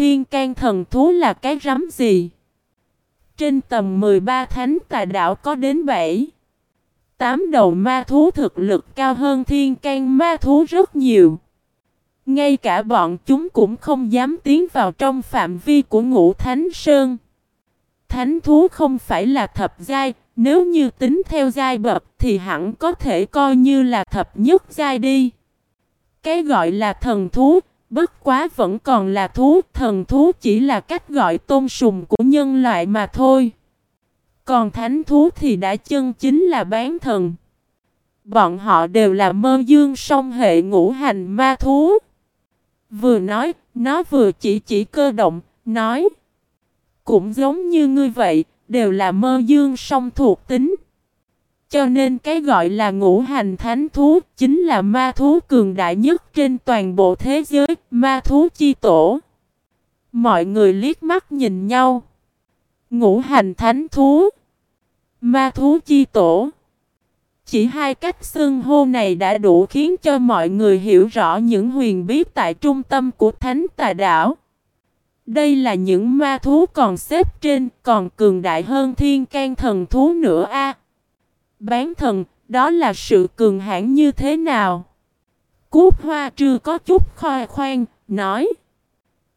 thiên can thần thú là cái rắm gì? Trên tầm 13 thánh tà đạo có đến 7 Tám đầu ma thú thực lực cao hơn thiên can ma thú rất nhiều. Ngay cả bọn chúng cũng không dám tiến vào trong phạm vi của ngũ thánh sơn. Thánh thú không phải là thập giai, nếu như tính theo giai bậc thì hẳn có thể coi như là thập nhất giai đi. Cái gọi là thần thú, bất quá vẫn còn là thú, thần thú chỉ là cách gọi tôn sùng của nhân loại mà thôi. Còn thánh thú thì đã chân chính là bán thần. Bọn họ đều là mơ dương song hệ ngũ hành ma thú. Vừa nói, nó vừa chỉ chỉ cơ động, nói. Cũng giống như ngươi vậy, đều là mơ dương song thuộc tính. Cho nên cái gọi là ngũ hành thánh thú chính là ma thú cường đại nhất trên toàn bộ thế giới, ma thú chi tổ. Mọi người liếc mắt nhìn nhau. Ngũ hành thánh thú. Ma thú chi tổ. Chỉ hai cách xưng hô này đã đủ khiến cho mọi người hiểu rõ những huyền bí tại trung tâm của thánh tà đảo. Đây là những ma thú còn xếp trên, còn cường đại hơn thiên can thần thú nữa a. Bán thần, đó là sự cường hãn như thế nào? Cút hoa trư có chút khoe khoan, nói.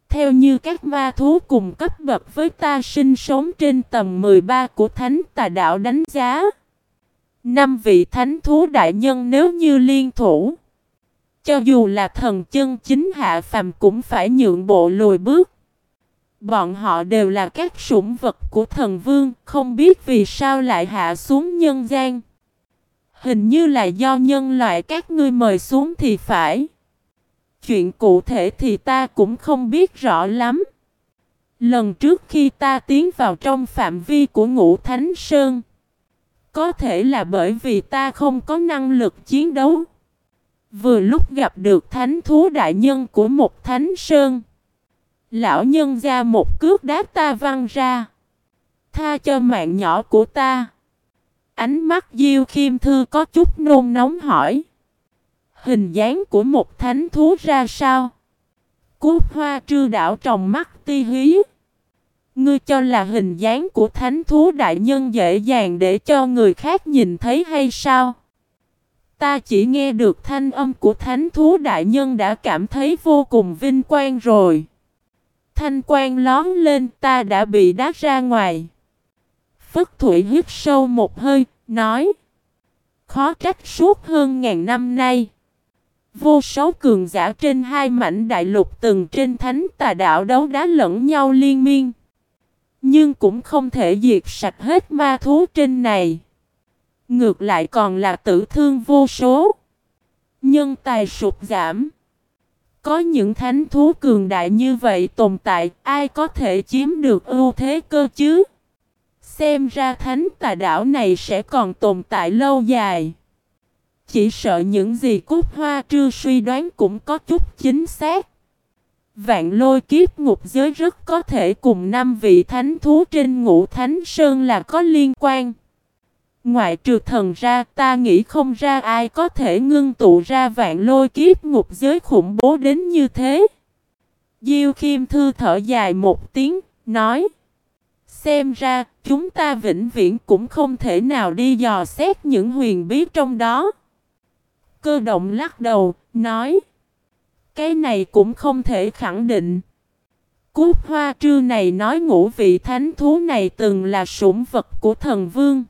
Theo như các ma thú cùng cấp bậc với ta sinh sống trên tầng 13 của thánh tà đạo đánh giá. Năm vị thánh thú đại nhân nếu như liên thủ. Cho dù là thần chân chính hạ phàm cũng phải nhượng bộ lùi bước. Bọn họ đều là các sủng vật của thần vương, không biết vì sao lại hạ xuống nhân gian. Hình như là do nhân loại các ngươi mời xuống thì phải. Chuyện cụ thể thì ta cũng không biết rõ lắm. Lần trước khi ta tiến vào trong phạm vi của ngũ Thánh Sơn, có thể là bởi vì ta không có năng lực chiến đấu. Vừa lúc gặp được thánh thú đại nhân của một thánh sơn. Lão nhân ra một cước đá ta văng ra. Tha cho mạng nhỏ của ta. Ánh mắt Diêu Khiêm Thư có chút nôn nóng hỏi. Hình dáng của một thánh thú ra sao? Cúp hoa trư đảo trong mắt ti hí. Ngươi cho là hình dáng của thánh thú đại nhân dễ dàng để cho người khác nhìn thấy hay sao? Ta chỉ nghe được thanh âm của thánh thú đại nhân đã cảm thấy vô cùng vinh quang rồi. Thanh quan lón lên ta đã bị đá ra ngoài. Phất Thụy hít sâu một hơi, nói. Khó trách suốt hơn ngàn năm nay. Vô số cường giả trên hai mảnh đại lục từng trên thánh tà đạo đấu đá lẫn nhau liên miên. Nhưng cũng không thể diệt sạch hết ma thú trên này. Ngược lại còn là tử thương vô số. Nhân tài sụt giảm. Có những thánh thú cường đại như vậy tồn tại, ai có thể chiếm được ưu thế cơ chứ? Xem ra thánh tà đảo này sẽ còn tồn tại lâu dài. Chỉ sợ những gì cúc hoa trư suy đoán cũng có chút chính xác. Vạn lôi kiếp ngục giới rất có thể cùng năm vị thánh thú trên ngũ thánh sơn là có liên quan. Ngoại trừ thần ra ta nghĩ không ra ai có thể ngưng tụ ra vạn lôi kiếp ngục giới khủng bố đến như thế. Diêu Khiêm Thư thở dài một tiếng, nói Xem ra chúng ta vĩnh viễn cũng không thể nào đi dò xét những huyền bí trong đó. Cơ động lắc đầu, nói Cái này cũng không thể khẳng định. Cút hoa trư này nói ngũ vị thánh thú này từng là sủng vật của thần vương.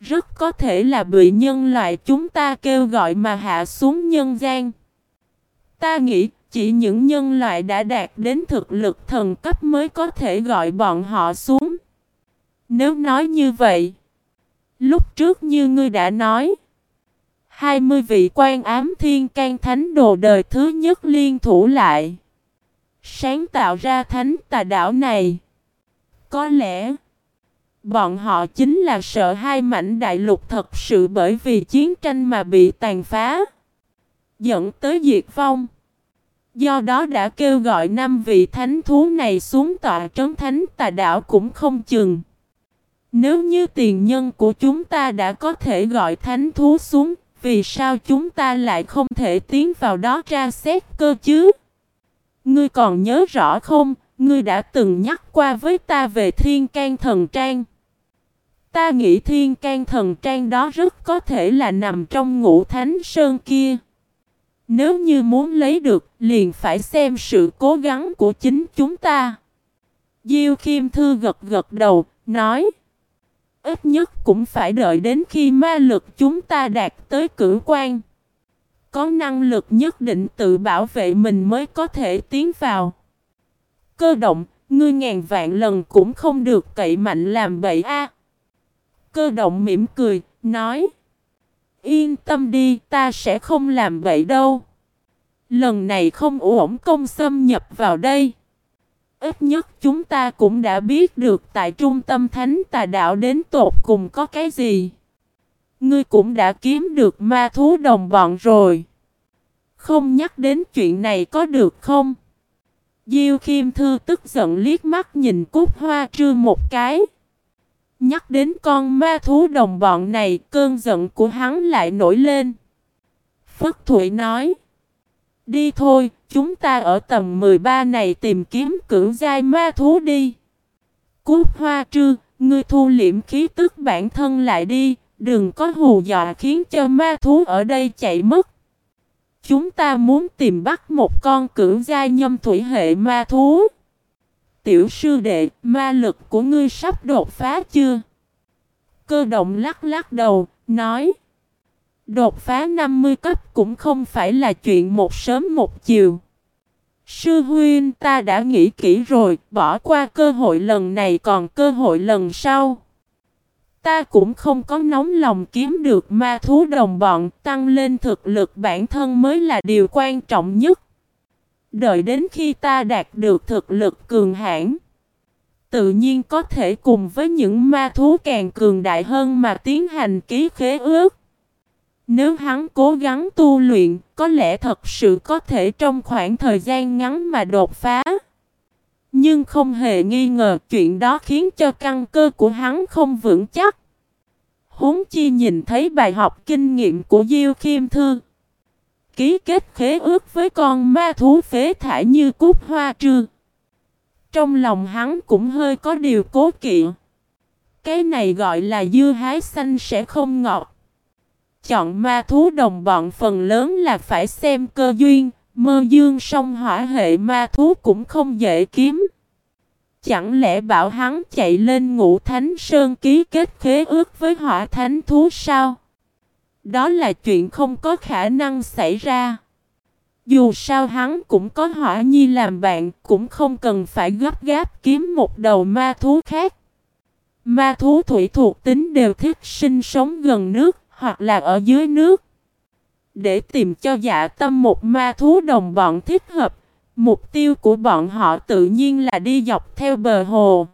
Rất có thể là bị nhân loại chúng ta kêu gọi mà hạ xuống nhân gian. Ta nghĩ chỉ những nhân loại đã đạt đến thực lực thần cấp mới có thể gọi bọn họ xuống. Nếu nói như vậy, lúc trước như ngươi đã nói, 20 vị quan ám thiên can thánh đồ đời thứ nhất liên thủ lại, sáng tạo ra thánh tà đảo này. Có lẽ Bọn họ chính là sợ hai mảnh đại lục thật sự bởi vì chiến tranh mà bị tàn phá. Dẫn tới diệt vong. Do đó đã kêu gọi năm vị thánh thú này xuống tọa trấn thánh tà đảo cũng không chừng. Nếu như tiền nhân của chúng ta đã có thể gọi thánh thú xuống, vì sao chúng ta lại không thể tiến vào đó tra xét cơ chứ? Ngươi còn nhớ rõ không, ngươi đã từng nhắc qua với ta về thiên can thần trang. Ta nghĩ thiên can thần trang đó rất có thể là nằm trong ngũ thánh sơn kia. Nếu như muốn lấy được, liền phải xem sự cố gắng của chính chúng ta. Diêu Khiêm Thư gật gật đầu, nói. Ít nhất cũng phải đợi đến khi ma lực chúng ta đạt tới cử quan. Có năng lực nhất định tự bảo vệ mình mới có thể tiến vào. Cơ động, ngươi ngàn vạn lần cũng không được cậy mạnh làm bậy a. Cơ động mỉm cười, nói. Yên tâm đi, ta sẽ không làm vậy đâu. Lần này không ổn công xâm nhập vào đây. Ít nhất chúng ta cũng đã biết được tại trung tâm thánh tà đạo đến tột cùng có cái gì. Ngươi cũng đã kiếm được ma thú đồng bọn rồi. Không nhắc đến chuyện này có được không? Diêu Khiêm Thư tức giận liếc mắt nhìn cúc hoa trư một cái. Nhắc đến con ma thú đồng bọn này, cơn giận của hắn lại nổi lên. Phất Thụy nói. Đi thôi, chúng ta ở tầng 13 này tìm kiếm cưỡng giai ma thú đi. Cúc hoa trư, ngươi thu liễm khí tức bản thân lại đi, đừng có hù dọa khiến cho ma thú ở đây chạy mất. Chúng ta muốn tìm bắt một con cưỡng giai nhâm thủy hệ ma thú. Tiểu sư đệ, ma lực của ngươi sắp đột phá chưa? Cơ động lắc lắc đầu, nói. Đột phá 50 cấp cũng không phải là chuyện một sớm một chiều. Sư huynh ta đã nghĩ kỹ rồi, bỏ qua cơ hội lần này còn cơ hội lần sau. Ta cũng không có nóng lòng kiếm được ma thú đồng bọn, tăng lên thực lực bản thân mới là điều quan trọng nhất. Đợi đến khi ta đạt được thực lực cường hãn, tự nhiên có thể cùng với những ma thú càng cường đại hơn mà tiến hành ký khế ước. Nếu hắn cố gắng tu luyện, có lẽ thật sự có thể trong khoảng thời gian ngắn mà đột phá. Nhưng không hề nghi ngờ chuyện đó khiến cho căn cơ của hắn không vững chắc. Huống chi nhìn thấy bài học kinh nghiệm của Diêu Khiêm Thư. Ký kết khế ước với con ma thú phế thải như cúc hoa trư. Trong lòng hắn cũng hơi có điều cố kỵ. Cái này gọi là dưa hái xanh sẽ không ngọt. Chọn ma thú đồng bọn phần lớn là phải xem cơ duyên, mơ dương song hỏa hệ ma thú cũng không dễ kiếm. Chẳng lẽ bảo hắn chạy lên ngũ thánh sơn ký kết khế ước với hỏa thánh thú sao? Đó là chuyện không có khả năng xảy ra. Dù sao hắn cũng có hỏa nhi làm bạn, cũng không cần phải gấp gáp kiếm một đầu ma thú khác. Ma thú thủy thuộc tính đều thích sinh sống gần nước, hoặc là ở dưới nước. Để tìm cho dạ tâm một ma thú đồng bọn thích hợp, mục tiêu của bọn họ tự nhiên là đi dọc theo bờ hồ.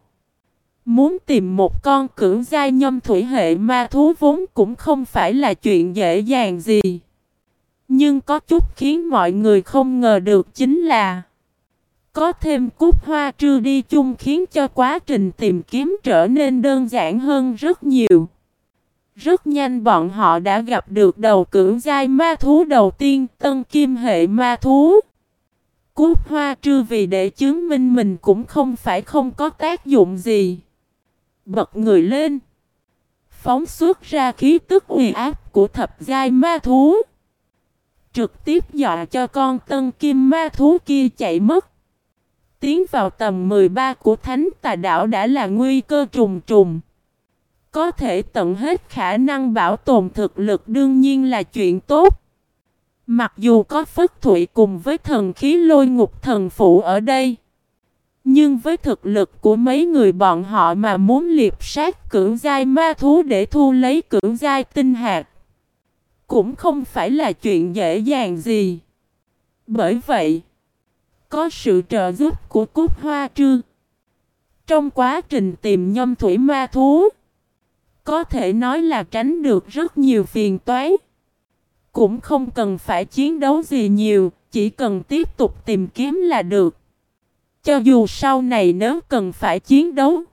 Muốn tìm một con cưỡng giai nhâm thủy hệ ma thú vốn cũng không phải là chuyện dễ dàng gì. Nhưng có chút khiến mọi người không ngờ được chính là Có thêm cúc hoa trư đi chung khiến cho quá trình tìm kiếm trở nên đơn giản hơn rất nhiều. Rất nhanh bọn họ đã gặp được đầu cưỡng giai ma thú đầu tiên, tân kim hệ ma thú. Cút hoa trư vì để chứng minh mình cũng không phải không có tác dụng gì. Bật người lên. Phóng xuất ra khí tức uy áp của thập giai ma thú. Trực tiếp dọa cho con tân kim ma thú kia chạy mất. Tiến vào tầm 13 của thánh tà đảo đã là nguy cơ trùng trùng. Có thể tận hết khả năng bảo tồn thực lực đương nhiên là chuyện tốt. Mặc dù có phất thụy cùng với thần khí lôi ngục thần phụ ở đây. Nhưng với thực lực của mấy người bọn họ mà muốn liệp sát cưỡng giai ma thú để thu lấy cưỡng giai tinh hạt. Cũng không phải là chuyện dễ dàng gì. Bởi vậy, có sự trợ giúp của cúc hoa trư. Trong quá trình tìm nhâm thủy ma thú, có thể nói là tránh được rất nhiều phiền toái. Cũng không cần phải chiến đấu gì nhiều, chỉ cần tiếp tục tìm kiếm là được. Cho dù sau này nếu cần phải chiến đấu,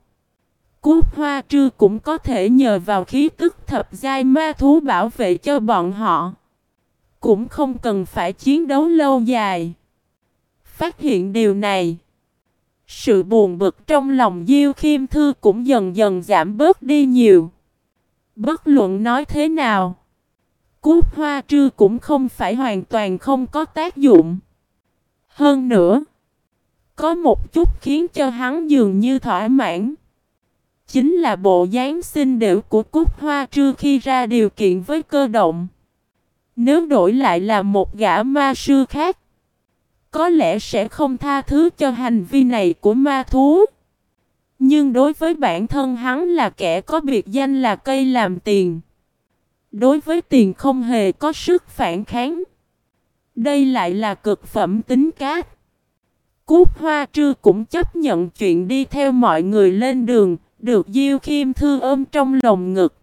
cúc hoa trư cũng có thể nhờ vào khí tức thập giai ma thú bảo vệ cho bọn họ. Cũng không cần phải chiến đấu lâu dài. Phát hiện điều này. Sự buồn bực trong lòng Diêu Khiêm Thư cũng dần dần giảm bớt đi nhiều. Bất luận nói thế nào, cúc hoa trư cũng không phải hoàn toàn không có tác dụng. Hơn nữa, có một chút khiến cho hắn dường như thỏa mãn. Chính là bộ dáng xinh đẹp của cúc hoa trư khi ra điều kiện với cơ động. Nếu đổi lại là một gã ma sư khác, có lẽ sẽ không tha thứ cho hành vi này của ma thú. Nhưng đối với bản thân hắn là kẻ có biệt danh là cây làm tiền. Đối với tiền không hề có sức phản kháng. Đây lại là cực phẩm tính cát. Cúc Hoa Trư cũng chấp nhận chuyện đi theo mọi người lên đường, được Diêu Khiêm Thư ôm trong lòng ngực.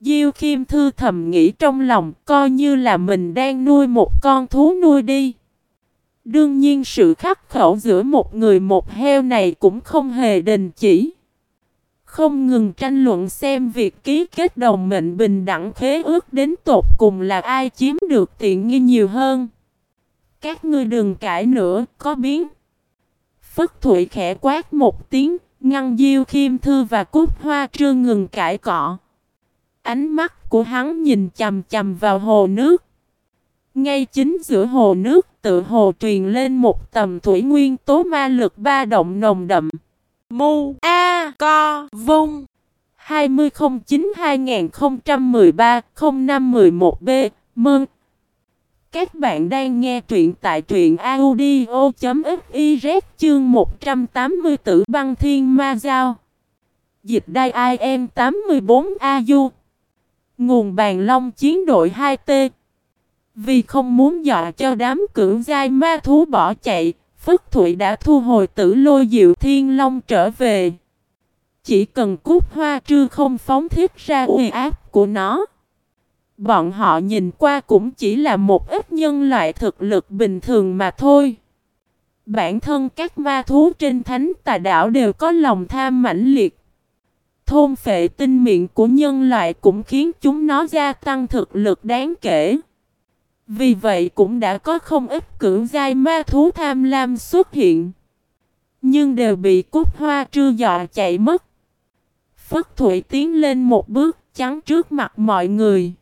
Diêu Khiêm Thư thầm nghĩ trong lòng coi như là mình đang nuôi một con thú nuôi đi. Đương nhiên sự khắc khẩu giữa một người một heo này cũng không hề đình chỉ. Không ngừng tranh luận xem việc ký kết đồng mệnh bình đẳng khế ước đến tột cùng là ai chiếm được tiện nghi nhiều hơn. Các ngươi đừng cãi nữa, có biến. Phất Thụy khẽ quát một tiếng, ngăn Diêu Khiêm Thư và Cúc Hoa Trương ngừng cãi cọ. Ánh mắt của hắn nhìn chầm chầm vào hồ nước. Ngay chính giữa hồ nước tự hồ truyền lên một tầm thủy nguyên tố ma lực ba động nồng đậm. Mu, A, Co, Vung. 2009-2013-0511B Mơn. Các bạn đang nghe truyện tại truyện audio.fiz chương 180 tử băng thiên ma giao. Dịch đai IM 84AU Nguồn bàn long chiến đội 2T vì không muốn dọa cho đám cưỡng giai ma thú bỏ chạy, Phất Thụy đã thu hồi tử lôi diệu thiên long trở về. Chỉ cần cút hoa trư không phóng thiết ra uy áp của nó. Bọn họ nhìn qua cũng chỉ là một ít nhân loại thực lực bình thường mà thôi. Bản thân các ma thú trên thánh tà đảo đều có lòng tham mãnh liệt. Thôn phệ tinh miệng của nhân loại cũng khiến chúng nó gia tăng thực lực đáng kể. Vì vậy cũng đã có không ít cưỡng giai ma thú tham lam xuất hiện. Nhưng đều bị cúc hoa trư dọa chạy mất. Phất Thụy tiến lên một bước chắn trước mặt mọi người.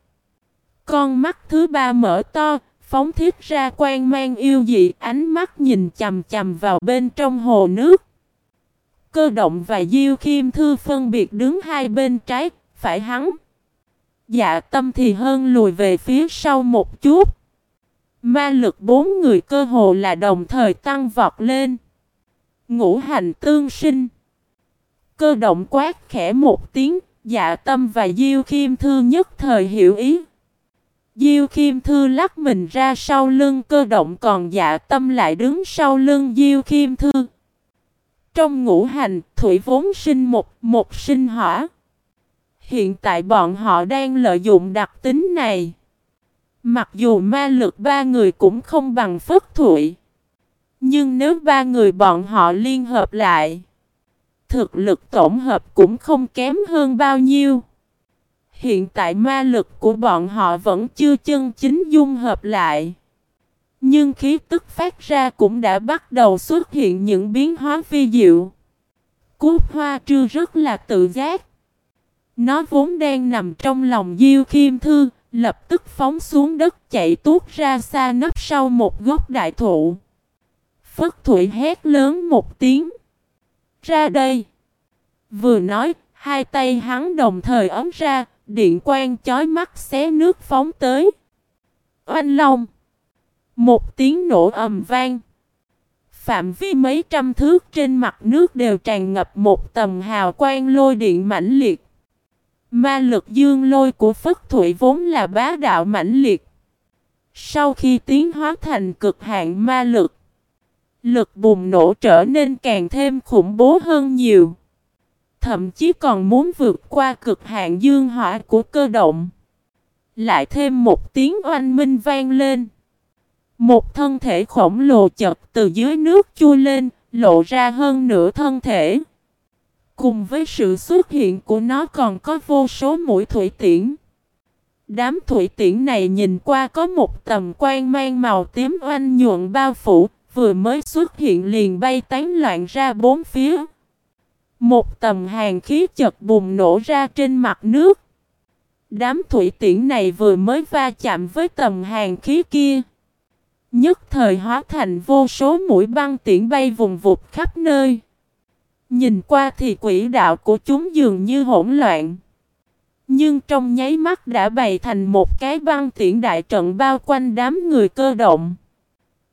Con mắt thứ ba mở to, phóng thiết ra quan mang yêu dị, ánh mắt nhìn chầm chầm vào bên trong hồ nước. Cơ động và Diêu Khiêm Thư phân biệt đứng hai bên trái, phải hắn. Dạ tâm thì hơn lùi về phía sau một chút. Ma lực bốn người cơ hồ là đồng thời tăng vọt lên. Ngũ hành tương sinh. Cơ động quát khẽ một tiếng, dạ tâm và Diêu Khiêm Thư nhất thời hiểu ý. Diêu Khiêm Thư lắc mình ra sau lưng cơ động còn dạ tâm lại đứng sau lưng Diêu Khiêm Thư. Trong ngũ hành, thủy vốn sinh một, một sinh hỏa. Hiện tại bọn họ đang lợi dụng đặc tính này. Mặc dù ma lực ba người cũng không bằng Phất Thụy. Nhưng nếu ba người bọn họ liên hợp lại, thực lực tổng hợp cũng không kém hơn bao nhiêu. Hiện tại ma lực của bọn họ vẫn chưa chân chính dung hợp lại. Nhưng khí tức phát ra cũng đã bắt đầu xuất hiện những biến hóa phi diệu. Cút hoa trư rất là tự giác. Nó vốn đang nằm trong lòng Diêu Khiêm Thư, Lập tức phóng xuống đất chạy tuốt ra xa nấp sau một gốc đại thụ. Phất Thụy hét lớn một tiếng. Ra đây. Vừa nói, hai tay hắn đồng thời ấm ra, điện quang chói mắt xé nước phóng tới. Oanh long. Một tiếng nổ ầm vang. Phạm vi mấy trăm thước trên mặt nước đều tràn ngập một tầm hào quang lôi điện mãnh liệt. Ma lực dương lôi của Phất Thụy vốn là bá đạo mãnh liệt. Sau khi tiến hóa thành cực hạn ma lực, lực bùng nổ trở nên càng thêm khủng bố hơn nhiều. Thậm chí còn muốn vượt qua cực hạn dương hỏa của cơ động. Lại thêm một tiếng oanh minh vang lên. Một thân thể khổng lồ chật từ dưới nước chui lên, lộ ra hơn nửa thân thể. Cùng với sự xuất hiện của nó còn có vô số mũi thủy tiễn. Đám thủy tiễn này nhìn qua có một tầm quan mang màu tím oanh nhuận bao phủ, vừa mới xuất hiện liền bay tán loạn ra bốn phía. Một tầm hàng khí chật bùng nổ ra trên mặt nước. Đám thủy tiễn này vừa mới va chạm với tầm hàng khí kia. Nhất thời hóa thành vô số mũi băng tiễn bay vùng vụt khắp nơi. Nhìn qua thì quỹ đạo của chúng dường như hỗn loạn. Nhưng trong nháy mắt đã bày thành một cái băng tiễn đại trận bao quanh đám người cơ động.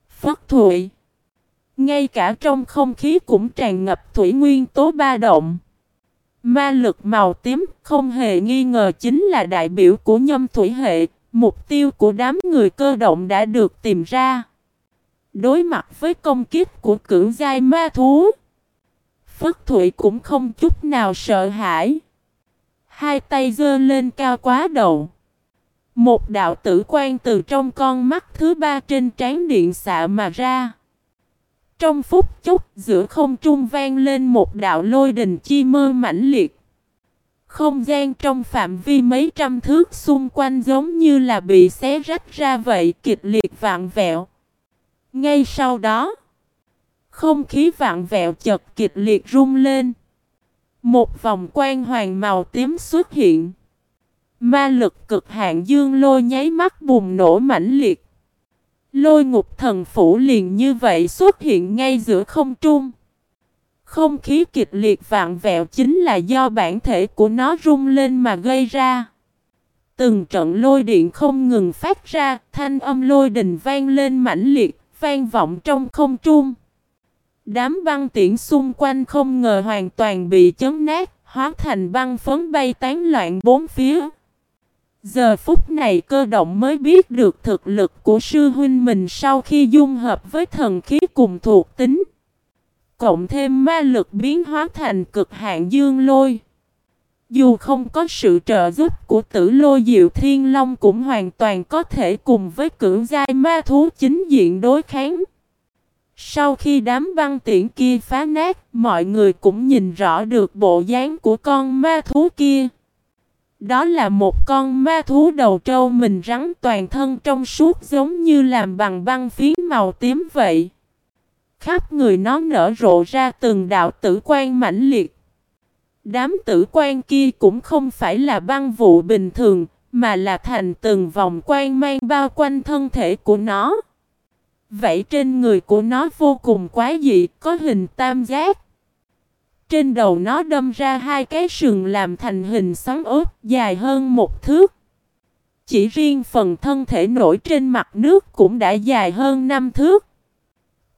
Phất thụy. Ngay cả trong không khí cũng tràn ngập thủy nguyên tố ba động. Ma lực màu tím không hề nghi ngờ chính là đại biểu của nhâm thủy hệ. Mục tiêu của đám người cơ động đã được tìm ra. Đối mặt với công kích của cưỡng giai ma thú. Phất Thụy cũng không chút nào sợ hãi. Hai tay giơ lên cao quá đầu. Một đạo tử quan từ trong con mắt thứ ba trên trán điện xạ mà ra. Trong phút chốc giữa không trung vang lên một đạo lôi đình chi mơ mãnh liệt. Không gian trong phạm vi mấy trăm thước xung quanh giống như là bị xé rách ra vậy kịch liệt vạn vẹo. Ngay sau đó, không khí vạn vẹo chật kịch liệt rung lên. Một vòng quang hoàng màu tím xuất hiện. Ma lực cực hạn dương lôi nháy mắt bùng nổ mãnh liệt. Lôi ngục thần phủ liền như vậy xuất hiện ngay giữa không trung. Không khí kịch liệt vạn vẹo chính là do bản thể của nó rung lên mà gây ra. Từng trận lôi điện không ngừng phát ra, thanh âm lôi đình vang lên mãnh liệt, vang vọng trong không trung. Đám băng tiễn xung quanh không ngờ hoàn toàn bị chấn nát, hóa thành băng phấn bay tán loạn bốn phía. Giờ phút này cơ động mới biết được thực lực của sư huynh mình sau khi dung hợp với thần khí cùng thuộc tính. Cộng thêm ma lực biến hóa thành cực hạn dương lôi. Dù không có sự trợ giúp của tử lôi diệu thiên long cũng hoàn toàn có thể cùng với cưỡng giai ma thú chính diện đối kháng. Sau khi đám băng tiễn kia phá nát, mọi người cũng nhìn rõ được bộ dáng của con ma thú kia. Đó là một con ma thú đầu trâu mình rắn toàn thân trong suốt giống như làm bằng băng phiến màu tím vậy. Khắp người nó nở rộ ra từng đạo tử quan mãnh liệt. Đám tử quan kia cũng không phải là băng vụ bình thường, mà là thành từng vòng quan mang bao quanh thân thể của nó. Vậy trên người của nó vô cùng quái dị, có hình tam giác. Trên đầu nó đâm ra hai cái sừng làm thành hình xoắn ốp dài hơn một thước. Chỉ riêng phần thân thể nổi trên mặt nước cũng đã dài hơn năm thước.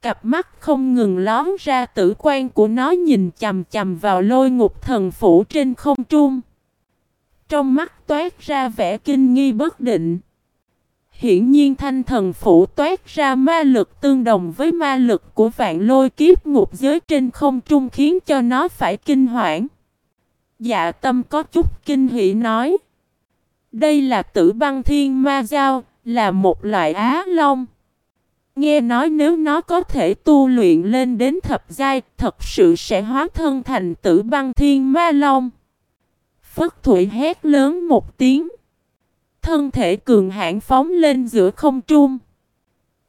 Cặp mắt không ngừng lón ra tử quan của nó nhìn chầm chầm vào lôi ngục thần phủ trên không trung. Trong mắt toát ra vẻ kinh nghi bất định. Hiển nhiên thanh thần phủ toát ra ma lực tương đồng với ma lực của vạn lôi kiếp ngục giới trên không trung khiến cho nó phải kinh hoảng. Dạ tâm có chút kinh hỉ nói. Đây là tử băng thiên ma giao, là một loại á long. Nghe nói nếu nó có thể tu luyện lên đến thập giai, thật sự sẽ hóa thân thành tử băng thiên ma long. Phất Thụy hét lớn một tiếng thân thể cường hãn phóng lên giữa không trung.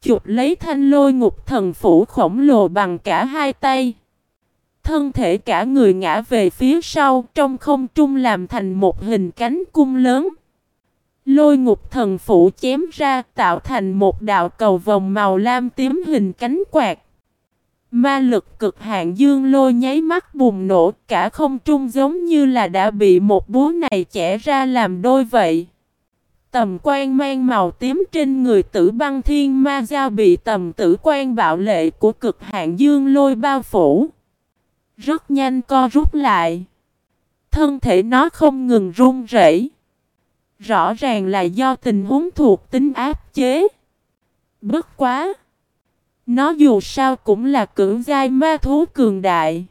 Chụp lấy thanh lôi ngục thần phủ khổng lồ bằng cả hai tay. Thân thể cả người ngã về phía sau, trong không trung làm thành một hình cánh cung lớn. Lôi ngục thần phủ chém ra, tạo thành một đạo cầu vòng màu lam tím hình cánh quạt. Ma lực cực hạn dương lôi nháy mắt bùng nổ, cả không trung giống như là đã bị một búa này chẻ ra làm đôi vậy. Tầm quan mang màu tím trên người tử băng thiên ma giao bị tầm tử quan bạo lệ của cực hạn dương lôi bao phủ. Rất nhanh co rút lại. Thân thể nó không ngừng run rẩy. Rõ ràng là do tình huống thuộc tính áp chế. Bất quá. Nó dù sao cũng là cưỡng giai ma thú cường đại.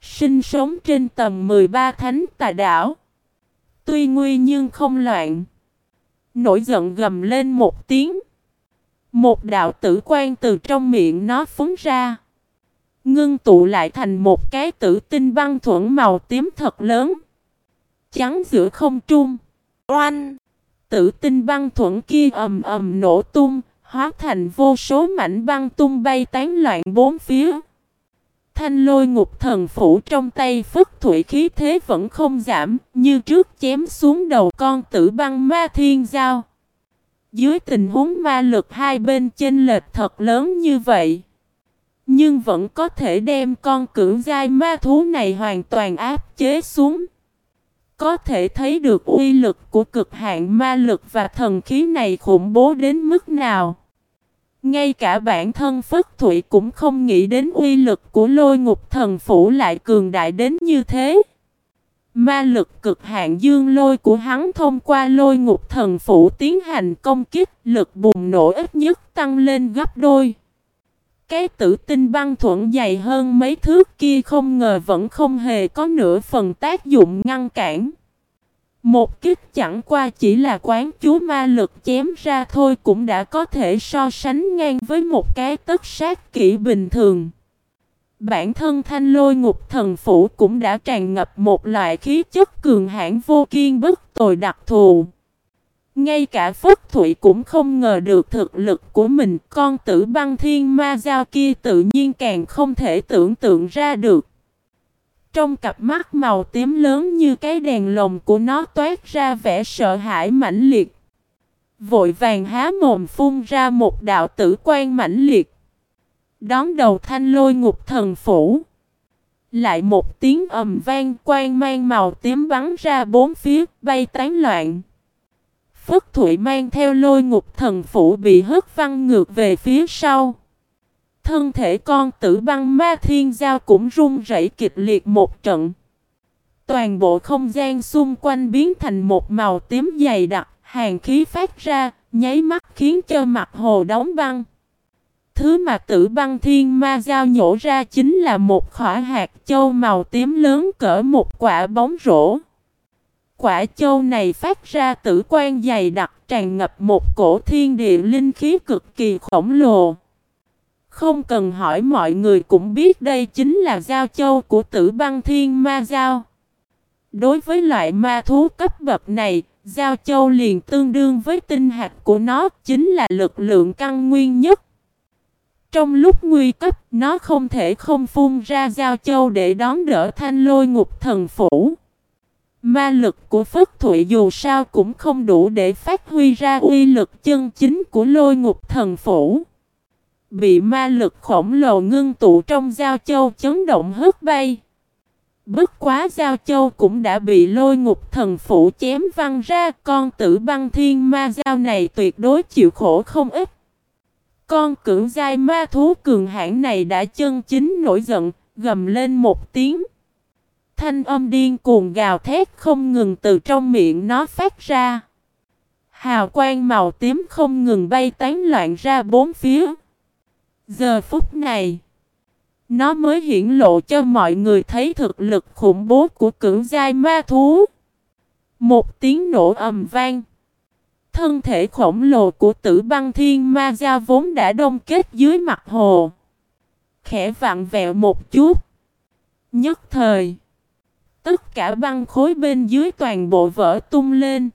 Sinh sống trên tầm 13 thánh tà đảo. Tuy nguy nhưng không loạn. Nổi giận gầm lên một tiếng. Một đạo tử quan từ trong miệng nó phúng ra. Ngưng tụ lại thành một cái tử tinh băng thuẫn màu tím thật lớn. Trắng giữa không trung. Oanh! Tử tinh băng thuẫn kia ầm ầm nổ tung, hóa thành vô số mảnh băng tung bay tán loạn bốn phía. Thanh lôi ngục thần phủ trong tay phất thủy khí thế vẫn không giảm, như trước chém xuống đầu con tử băng ma thiên giao. Dưới tình huống ma lực hai bên chênh lệch thật lớn như vậy, nhưng vẫn có thể đem con cưỡng giai ma thú này hoàn toàn áp chế xuống. Có thể thấy được uy lực của cực hạn ma lực và thần khí này khủng bố đến mức nào. Ngay cả bản thân Phất Thụy cũng không nghĩ đến uy lực của lôi ngục thần phủ lại cường đại đến như thế. Ma lực cực hạn dương lôi của hắn thông qua lôi ngục thần phủ tiến hành công kích, lực bùng nổ ít nhất tăng lên gấp đôi. Cái tử tinh băng thuận dày hơn mấy thước kia không ngờ vẫn không hề có nửa phần tác dụng ngăn cản. Một kích chẳng qua chỉ là quán chú ma lực chém ra thôi cũng đã có thể so sánh ngang với một cái tất sát kỹ bình thường. Bản thân thanh lôi ngục thần phủ cũng đã tràn ngập một loại khí chất cường hãn vô kiên bất tồi đặc thù. Ngay cả Phất Thụy cũng không ngờ được thực lực của mình, con tử băng thiên ma giao kia tự nhiên càng không thể tưởng tượng ra được. Trong cặp mắt màu tím lớn như cái đèn lồng của nó toát ra vẻ sợ hãi mãnh liệt. Vội vàng há mồm phun ra một đạo tử quan mãnh liệt. Đón đầu thanh lôi ngục thần phủ. Lại một tiếng ầm vang quang mang màu tím bắn ra bốn phía, bay tán loạn. Phất Thụy mang theo lôi ngục thần phủ bị hất văng ngược về phía sau. Thân thể con tử băng ma thiên giao cũng run rẩy kịch liệt một trận. Toàn bộ không gian xung quanh biến thành một màu tím dày đặc, hàng khí phát ra, nháy mắt khiến cho mặt hồ đóng băng. Thứ mà tử băng thiên ma giao nhổ ra chính là một khỏa hạt châu màu tím lớn cỡ một quả bóng rổ. Quả châu này phát ra tử quan dày đặc tràn ngập một cổ thiên địa linh khí cực kỳ khổng lồ. Không cần hỏi mọi người cũng biết đây chính là giao châu của tử băng thiên ma giao. Đối với loại ma thú cấp bậc này, giao châu liền tương đương với tinh hạt của nó chính là lực lượng căn nguyên nhất. Trong lúc nguy cấp, nó không thể không phun ra giao châu để đón đỡ thanh lôi ngục thần phủ. Ma lực của Phất Thụy dù sao cũng không đủ để phát huy ra uy lực chân chính của lôi ngục thần phủ. Bị ma lực khổng lồ ngưng tụ trong giao châu chấn động hất bay. Bất quá giao châu cũng đã bị lôi ngục thần phủ chém văng ra con tử băng thiên ma giao này tuyệt đối chịu khổ không ít. Con cưỡng giai ma thú cường hãn này đã chân chính nổi giận, gầm lên một tiếng. Thanh âm điên cuồng gào thét không ngừng từ trong miệng nó phát ra. Hào quang màu tím không ngừng bay tán loạn ra bốn phía. Giờ phút này, nó mới hiển lộ cho mọi người thấy thực lực khủng bố của cưỡng giai ma thú. Một tiếng nổ ầm vang. Thân thể khổng lồ của tử băng thiên ma gia vốn đã đông kết dưới mặt hồ. Khẽ vặn vẹo một chút. Nhất thời. Tất cả băng khối bên dưới toàn bộ vỡ tung lên.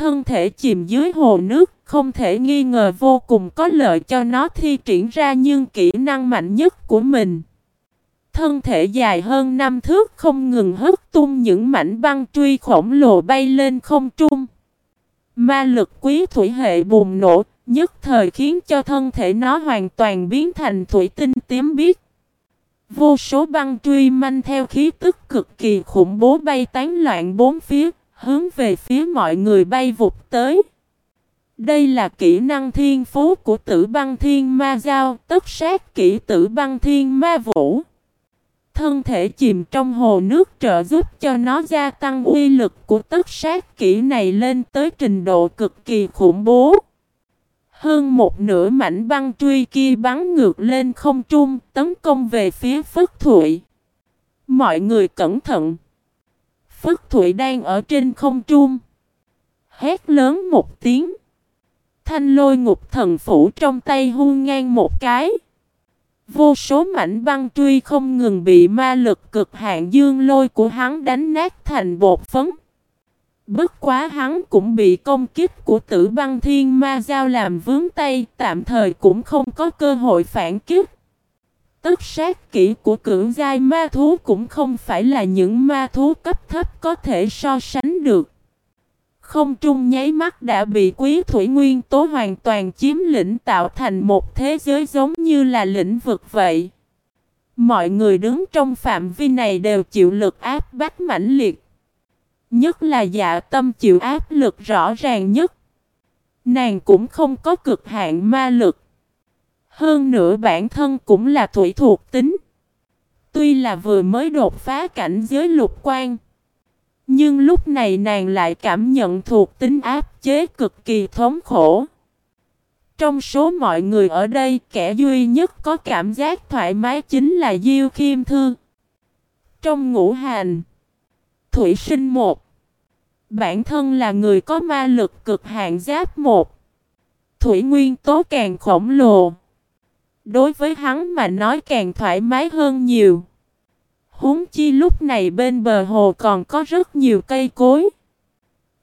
Thân thể chìm dưới hồ nước không thể nghi ngờ vô cùng có lợi cho nó thi triển ra nhưng kỹ năng mạnh nhất của mình. Thân thể dài hơn năm thước không ngừng hất tung những mảnh băng truy khổng lồ bay lên không trung. Ma lực quý thủy hệ bùng nổ, nhất thời khiến cho thân thể nó hoàn toàn biến thành thủy tinh tím biếc. Vô số băng truy manh theo khí tức cực kỳ khủng bố bay tán loạn bốn phía, hướng về phía mọi người bay vụt tới. Đây là kỹ năng thiên phú của tử băng thiên ma giao, tất sát kỹ tử băng thiên ma vũ. Thân thể chìm trong hồ nước trợ giúp cho nó gia tăng uy lực của tất sát kỹ này lên tới trình độ cực kỳ khủng bố. Hơn một nửa mảnh băng truy kia bắn ngược lên không trung, tấn công về phía Phất Thụy. Mọi người cẩn thận. Phất Thụy đang ở trên không trung. Hét lớn một tiếng. Thanh lôi ngục thần phủ trong tay hung ngang một cái. Vô số mảnh băng truy không ngừng bị ma lực cực hạn dương lôi của hắn đánh nát thành bột phấn. Bất quá hắn cũng bị công kích của tử băng thiên ma giao làm vướng tay, tạm thời cũng không có cơ hội phản kích. Tất sát kỹ của cưỡng giai ma thú cũng không phải là những ma thú cấp thấp có thể so sánh được. Không trung nháy mắt đã bị quý thủy nguyên tố hoàn toàn chiếm lĩnh tạo thành một thế giới giống như là lĩnh vực vậy. Mọi người đứng trong phạm vi này đều chịu lực áp bách mãnh liệt. Nhất là dạ tâm chịu áp lực rõ ràng nhất. Nàng cũng không có cực hạn ma lực. Hơn nữa bản thân cũng là thủy thuộc tính. Tuy là vừa mới đột phá cảnh giới lục quan. Nhưng lúc này nàng lại cảm nhận thuộc tính áp chế cực kỳ thống khổ. Trong số mọi người ở đây, kẻ duy nhất có cảm giác thoải mái chính là Diêu Khiêm Thư. Trong ngũ hành, Thủy sinh một. Bản thân là người có ma lực cực hạn giáp một. Thủy nguyên tố càng khổng lồ. Đối với hắn mà nói càng thoải mái hơn nhiều. Huống chi lúc này bên bờ hồ còn có rất nhiều cây cối.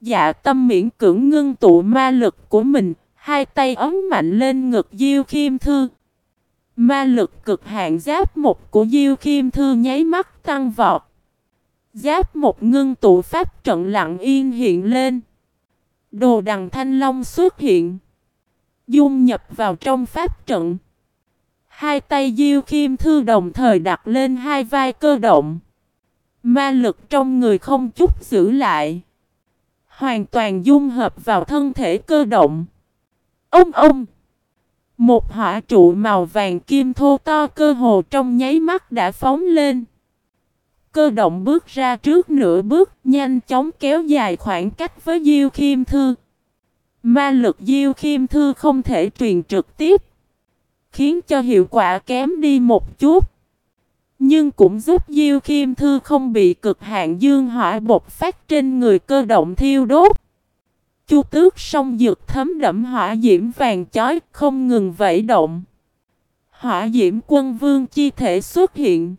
Dạ tâm miễn cưỡng ngưng tụ ma lực của mình, hai tay ấm mạnh lên ngực Diêu Khiêm Thư. Ma lực cực hạn giáp một của Diêu Khiêm Thư nháy mắt tăng vọt. Giáp một ngưng tụ pháp trận lặng yên hiện lên. Đồ đằng thanh long xuất hiện. Dung nhập vào trong pháp trận. Hai tay Diêu Khiêm Thư đồng thời đặt lên hai vai cơ động. Ma lực trong người không chút giữ lại. Hoàn toàn dung hợp vào thân thể cơ động. Ông ông! Một hỏa trụ màu vàng kim thô to cơ hồ trong nháy mắt đã phóng lên. Cơ động bước ra trước nửa bước, nhanh chóng kéo dài khoảng cách với Diêu Khiêm Thư. Ma lực Diêu Khiêm Thư không thể truyền trực tiếp khiến cho hiệu quả kém đi một chút. Nhưng cũng giúp Diêu Khiêm Thư không bị cực hạn dương hỏa bột phát trên người cơ động thiêu đốt. Chu tước song dược thấm đẫm hỏa diễm vàng chói không ngừng vẫy động. Hỏa diễm quân vương chi thể xuất hiện.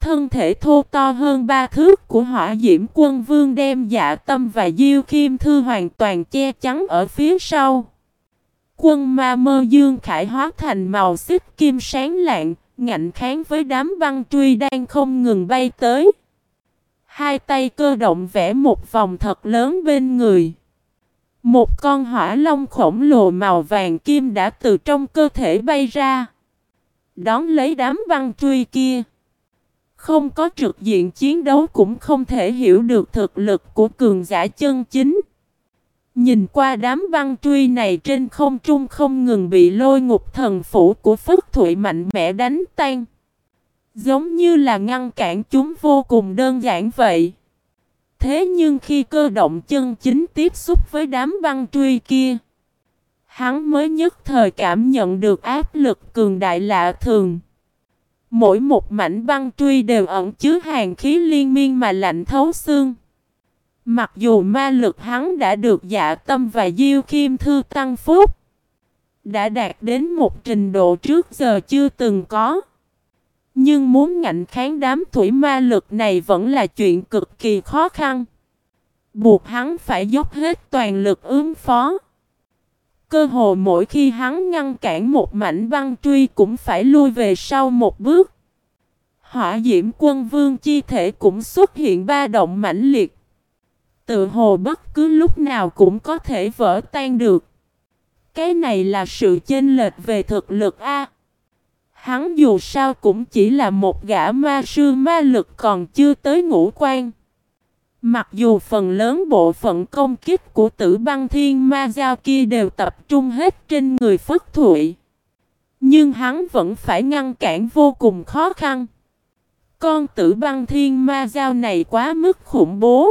Thân thể thô to hơn ba thước của hỏa diễm quân vương đem dạ tâm và diêu khiêm thư hoàn toàn che chắn ở phía sau. Quân ma mơ dương khải hóa thành màu xích kim sáng lạng, ngạnh kháng với đám băng truy đang không ngừng bay tới. Hai tay cơ động vẽ một vòng thật lớn bên người. Một con hỏa long khổng lồ màu vàng kim đã từ trong cơ thể bay ra. Đón lấy đám băng truy kia. Không có trực diện chiến đấu cũng không thể hiểu được thực lực của cường giả chân chính. Nhìn qua đám băng truy này trên không trung không ngừng bị lôi ngục thần phủ của Phất Thụy mạnh mẽ đánh tan. Giống như là ngăn cản chúng vô cùng đơn giản vậy. Thế nhưng khi cơ động chân chính tiếp xúc với đám băng truy kia, hắn mới nhất thời cảm nhận được áp lực cường đại lạ thường. Mỗi một mảnh băng truy đều ẩn chứa hàng khí liên miên mà lạnh thấu xương. Mặc dù ma lực hắn đã được dạ tâm và diêu kim thư tăng phúc, đã đạt đến một trình độ trước giờ chưa từng có. Nhưng muốn ngạnh kháng đám thủy ma lực này vẫn là chuyện cực kỳ khó khăn. Buộc hắn phải dốc hết toàn lực ứng phó. Cơ hồ mỗi khi hắn ngăn cản một mảnh băng truy cũng phải lui về sau một bước. Hỏa diễm quân vương chi thể cũng xuất hiện ba động mãnh liệt. Tự hồ bất cứ lúc nào cũng có thể vỡ tan được. Cái này là sự chênh lệch về thực lực A. Hắn dù sao cũng chỉ là một gã ma sư ma lực còn chưa tới ngũ quan. Mặc dù phần lớn bộ phận công kích của tử băng thiên ma giao kia đều tập trung hết trên người Phất Thụy. Nhưng hắn vẫn phải ngăn cản vô cùng khó khăn. Con tử băng thiên ma giao này quá mức khủng bố.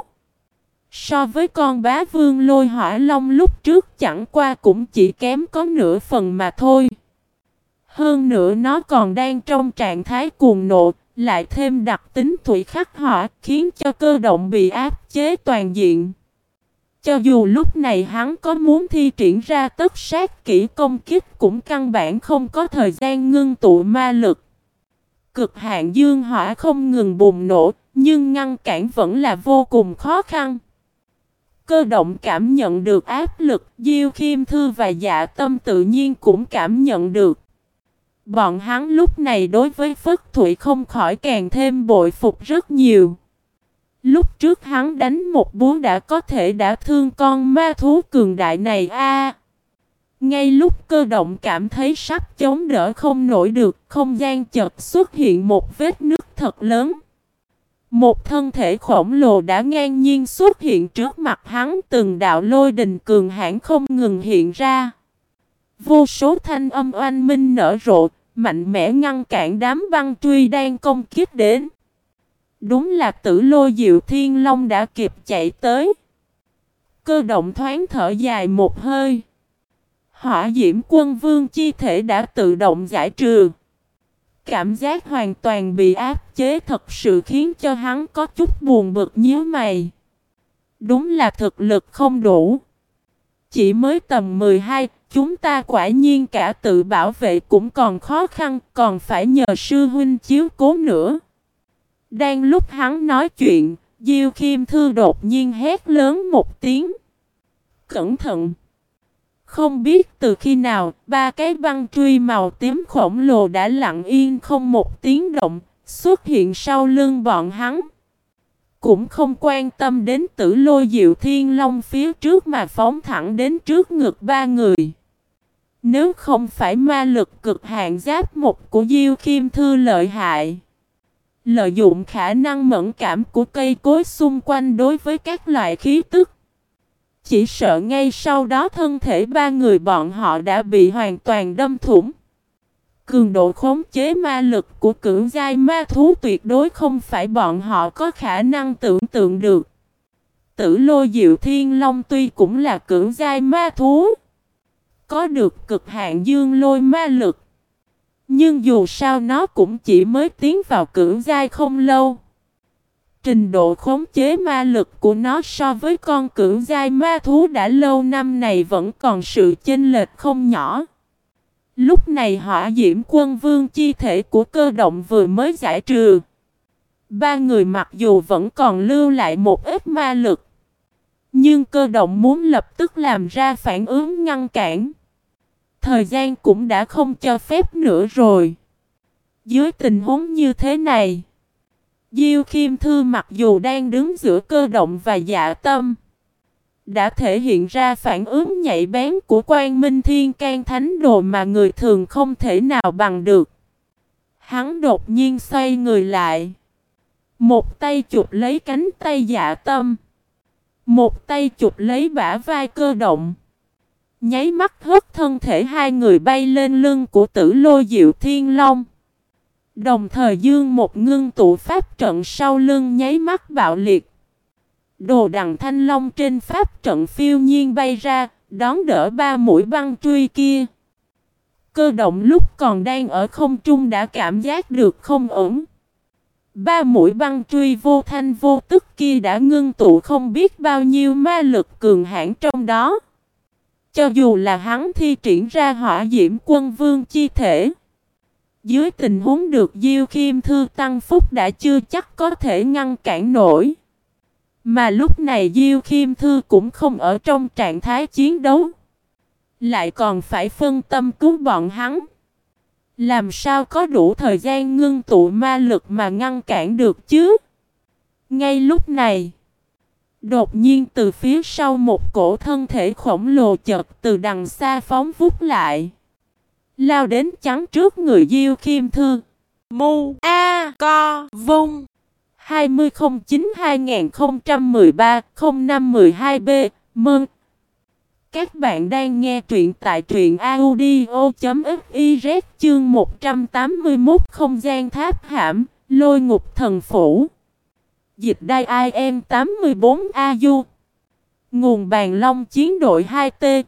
So với con bá vương lôi hỏa long lúc trước chẳng qua cũng chỉ kém có nửa phần mà thôi. Hơn nữa nó còn đang trong trạng thái cuồng nộ, lại thêm đặc tính thủy khắc hỏa khiến cho cơ động bị áp chế toàn diện. Cho dù lúc này hắn có muốn thi triển ra tất sát kỹ công kích cũng căn bản không có thời gian ngưng tụ ma lực. Cực hạn dương hỏa không ngừng bùng nổ, nhưng ngăn cản vẫn là vô cùng khó khăn. Cơ động cảm nhận được áp lực, Diêu Khiêm Thư và dạ tâm tự nhiên cũng cảm nhận được. Bọn hắn lúc này đối với Phất Thụy không khỏi càng thêm bội phục rất nhiều. Lúc trước hắn đánh một búa đã có thể đã thương con ma thú cường đại này a. ngay lúc cơ động cảm thấy sắp chống đỡ không nổi được, không gian chợt xuất hiện một vết nứt thật lớn. Một thân thể khổng lồ đã ngang nhiên xuất hiện trước mặt hắn từng đạo lôi đình cường hãn không ngừng hiện ra. Vô số thanh âm oanh minh nở rộ, mạnh mẽ ngăn cản đám băng truy đang công kích đến. Đúng là tử lôi diệu thiên long đã kịp chạy tới. Cơ động thoáng thở dài một hơi. Hỏa diễm quân vương chi thể đã tự động giải trừ. Cảm giác hoàn toàn bị áp chế thật sự khiến cho hắn có chút buồn bực nhíu mày. Đúng là thực lực không đủ. Chỉ mới tầm 12, chúng ta quả nhiên cả tự bảo vệ cũng còn khó khăn, còn phải nhờ sư huynh chiếu cố nữa. Đang lúc hắn nói chuyện, Diêu Khiêm Thư đột nhiên hét lớn một tiếng. Cẩn thận! Không biết từ khi nào, ba cái băng truy màu tím khổng lồ đã lặng yên không một tiếng động, xuất hiện sau lưng bọn hắn. Cũng không quan tâm đến tử lôi diệu thiên long phía trước mà phóng thẳng đến trước ngực ba người. Nếu không phải ma lực cực hạn giáp một của Diêu kim Thư lợi hại. Lợi dụng khả năng mẫn cảm của cây cối xung quanh đối với các loại khí tức. Chỉ sợ ngay sau đó thân thể ba người bọn họ đã bị hoàn toàn đâm thủng. Cường độ khống chế ma lực của cưỡng giai ma thú tuyệt đối không phải bọn họ có khả năng tưởng tượng được. Tử lôi diệu thiên long tuy cũng là cưỡng giai ma thú. Có được cực hạn dương lôi ma lực. Nhưng dù sao nó cũng chỉ mới tiến vào cưỡng giai không lâu. Trình độ khống chế ma lực của nó so với con cưỡng giai ma thú đã lâu, năm này vẫn còn sự chênh lệch không nhỏ. Lúc này hỏa diễm quân vương chi thể của cơ động vừa mới giải trừ. Ba người mặc dù vẫn còn lưu lại một ít ma lực. Nhưng cơ động muốn lập tức làm ra phản ứng ngăn cản. Thời gian cũng đã không cho phép nữa rồi. Dưới tình huống như thế này. Diêu Khiêm Thư mặc dù đang đứng giữa cơ động và dạ tâm. Đã thể hiện ra phản ứng nhạy bén của quan minh thiên can thánh đồ mà người thường không thể nào bằng được. Hắn đột nhiên xoay người lại. Một tay chụp lấy cánh tay dạ tâm. Một tay chụp lấy bả vai cơ động. Nháy mắt hất thân thể hai người bay lên lưng của tử lôi diệu thiên long. Đồng thời dương một ngưng tụ pháp trận sau lưng nháy mắt bạo liệt. Đồ đằng thanh long trên pháp trận phiêu nhiên bay ra, đón đỡ ba mũi băng truy kia. Cơ động lúc còn đang ở không trung đã cảm giác được không ổn. Ba mũi băng truy vô thanh vô tức kia đã ngưng tụ không biết bao nhiêu ma lực cường hãn trong đó. Cho dù là hắn thi triển ra hỏa diễm quân vương chi thể. Dưới tình huống được Diêu Khiêm Thư tăng phúc đã chưa chắc có thể ngăn cản nổi. Mà lúc này Diêu Khiêm Thư cũng không ở trong trạng thái chiến đấu. Lại còn phải phân tâm cứu bọn hắn. Làm sao có đủ thời gian ngưng tụ ma lực mà ngăn cản được chứ? Ngay lúc này, đột nhiên từ phía sau một cổ thân thể khổng lồ chật từ đằng xa phóng vút lại. Lao đến chắn trước người Diêu Khiêm Thư. Mu A Co Vung 2009-2013-0512B Mừng! Các bạn đang nghe truyện tại truyện audio.fiz chương 181 không gian tháp hãm, lôi ngục thần phủ. Dịch đai IM 84AU Nguồn bàn long chiến đội 2T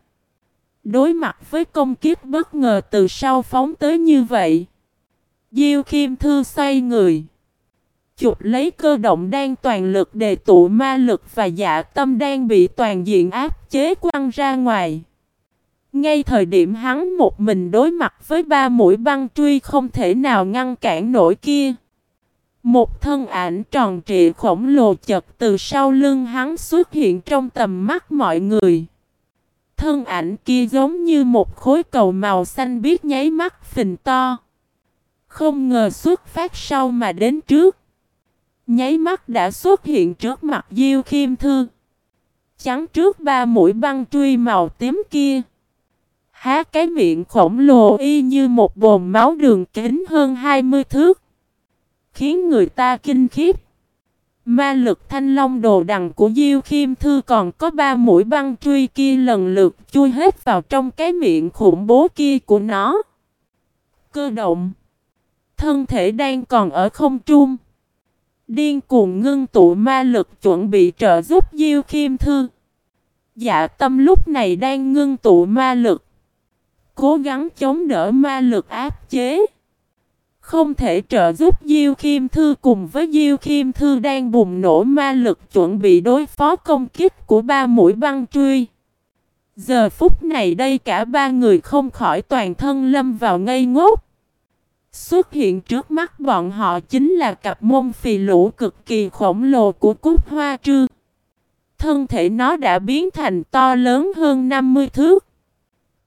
Đối mặt với công kiếp bất ngờ từ sau phóng tới như vậy. Diêu Khiêm Thư xoay người. Chụp lấy cơ động đang toàn lực đề tụ ma lực và dạ tâm đang bị toàn diện áp chế quăng ra ngoài. Ngay thời điểm hắn một mình đối mặt với ba mũi băng truy không thể nào ngăn cản nổi kia. Một thân ảnh tròn trịa khổng lồ chật từ sau lưng hắn xuất hiện trong tầm mắt mọi người. Thân ảnh kia giống như một khối cầu màu xanh biết nháy mắt phình to. Không ngờ xuất phát sau mà đến trước. Nháy mắt đã xuất hiện trước mặt Diêu Khiêm Thư. Chắn trước ba mũi băng truy màu tím kia. Há cái miệng khổng lồ y như một bồn máu đường kính hơn 20 thước. Khiến người ta kinh khiếp. Ma lực thanh long đồ đằng của Diêu Khiêm Thư còn có ba mũi băng truy kia lần lượt chui hết vào trong cái miệng khủng bố kia của nó. Cơ động. Thân thể đang còn ở không trung. Điên cuồng ngưng tụ ma lực chuẩn bị trợ giúp Diêu Khiêm Thư. Dạ tâm lúc này đang ngưng tụ ma lực. Cố gắng chống đỡ ma lực áp chế. Không thể trợ giúp Diêu Kim Thư cùng với Diêu Kim Thư đang bùng nổ ma lực chuẩn bị đối phó công kích của ba mũi băng truy. Giờ phút này đây cả ba người không khỏi toàn thân lâm vào ngây ngốc. Xuất hiện trước mắt bọn họ chính là cặp môn phì lũ cực kỳ khổng lồ của cúc hoa trư. Thân thể nó đã biến thành to lớn hơn 50 thước.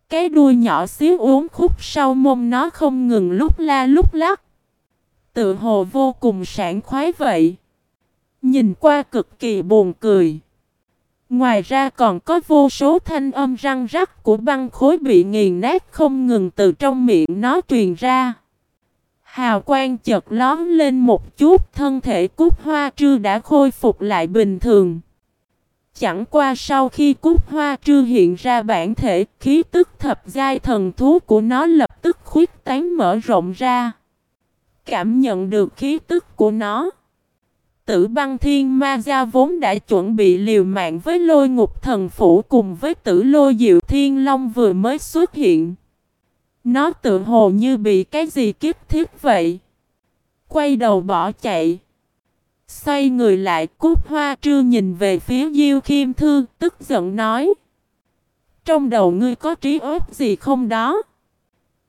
Cái đuôi nhỏ xíu uốn khúc sau mông nó không ngừng lúc la lúc lắc. Tự hồ vô cùng sảng khoái vậy. Nhìn qua cực kỳ buồn cười. Ngoài ra còn có vô số thanh âm răng rắc của băng khối bị nghiền nát không ngừng từ trong miệng nó truyền ra. Hào quang chợt lóm lên một chút, thân thể cúc hoa trư đã khôi phục lại bình thường. Chẳng qua sau khi cúc hoa trư hiện ra bản thể, khí tức thập giai thần thú của nó lập tức khuyết tán mở rộng ra. Cảm nhận được khí tức của nó. Tử băng thiên ma gia vốn đã chuẩn bị liều mạng với lôi ngục thần phủ cùng với tử lôi diệu thiên long vừa mới xuất hiện. Nó tự hồ như bị cái gì kiếp thiết vậy. Quay đầu bỏ chạy. Xoay người lại cút hoa trưa nhìn về phía Diêu Khiêm Thư, tức giận nói. Trong đầu ngươi có trí óc gì không đó?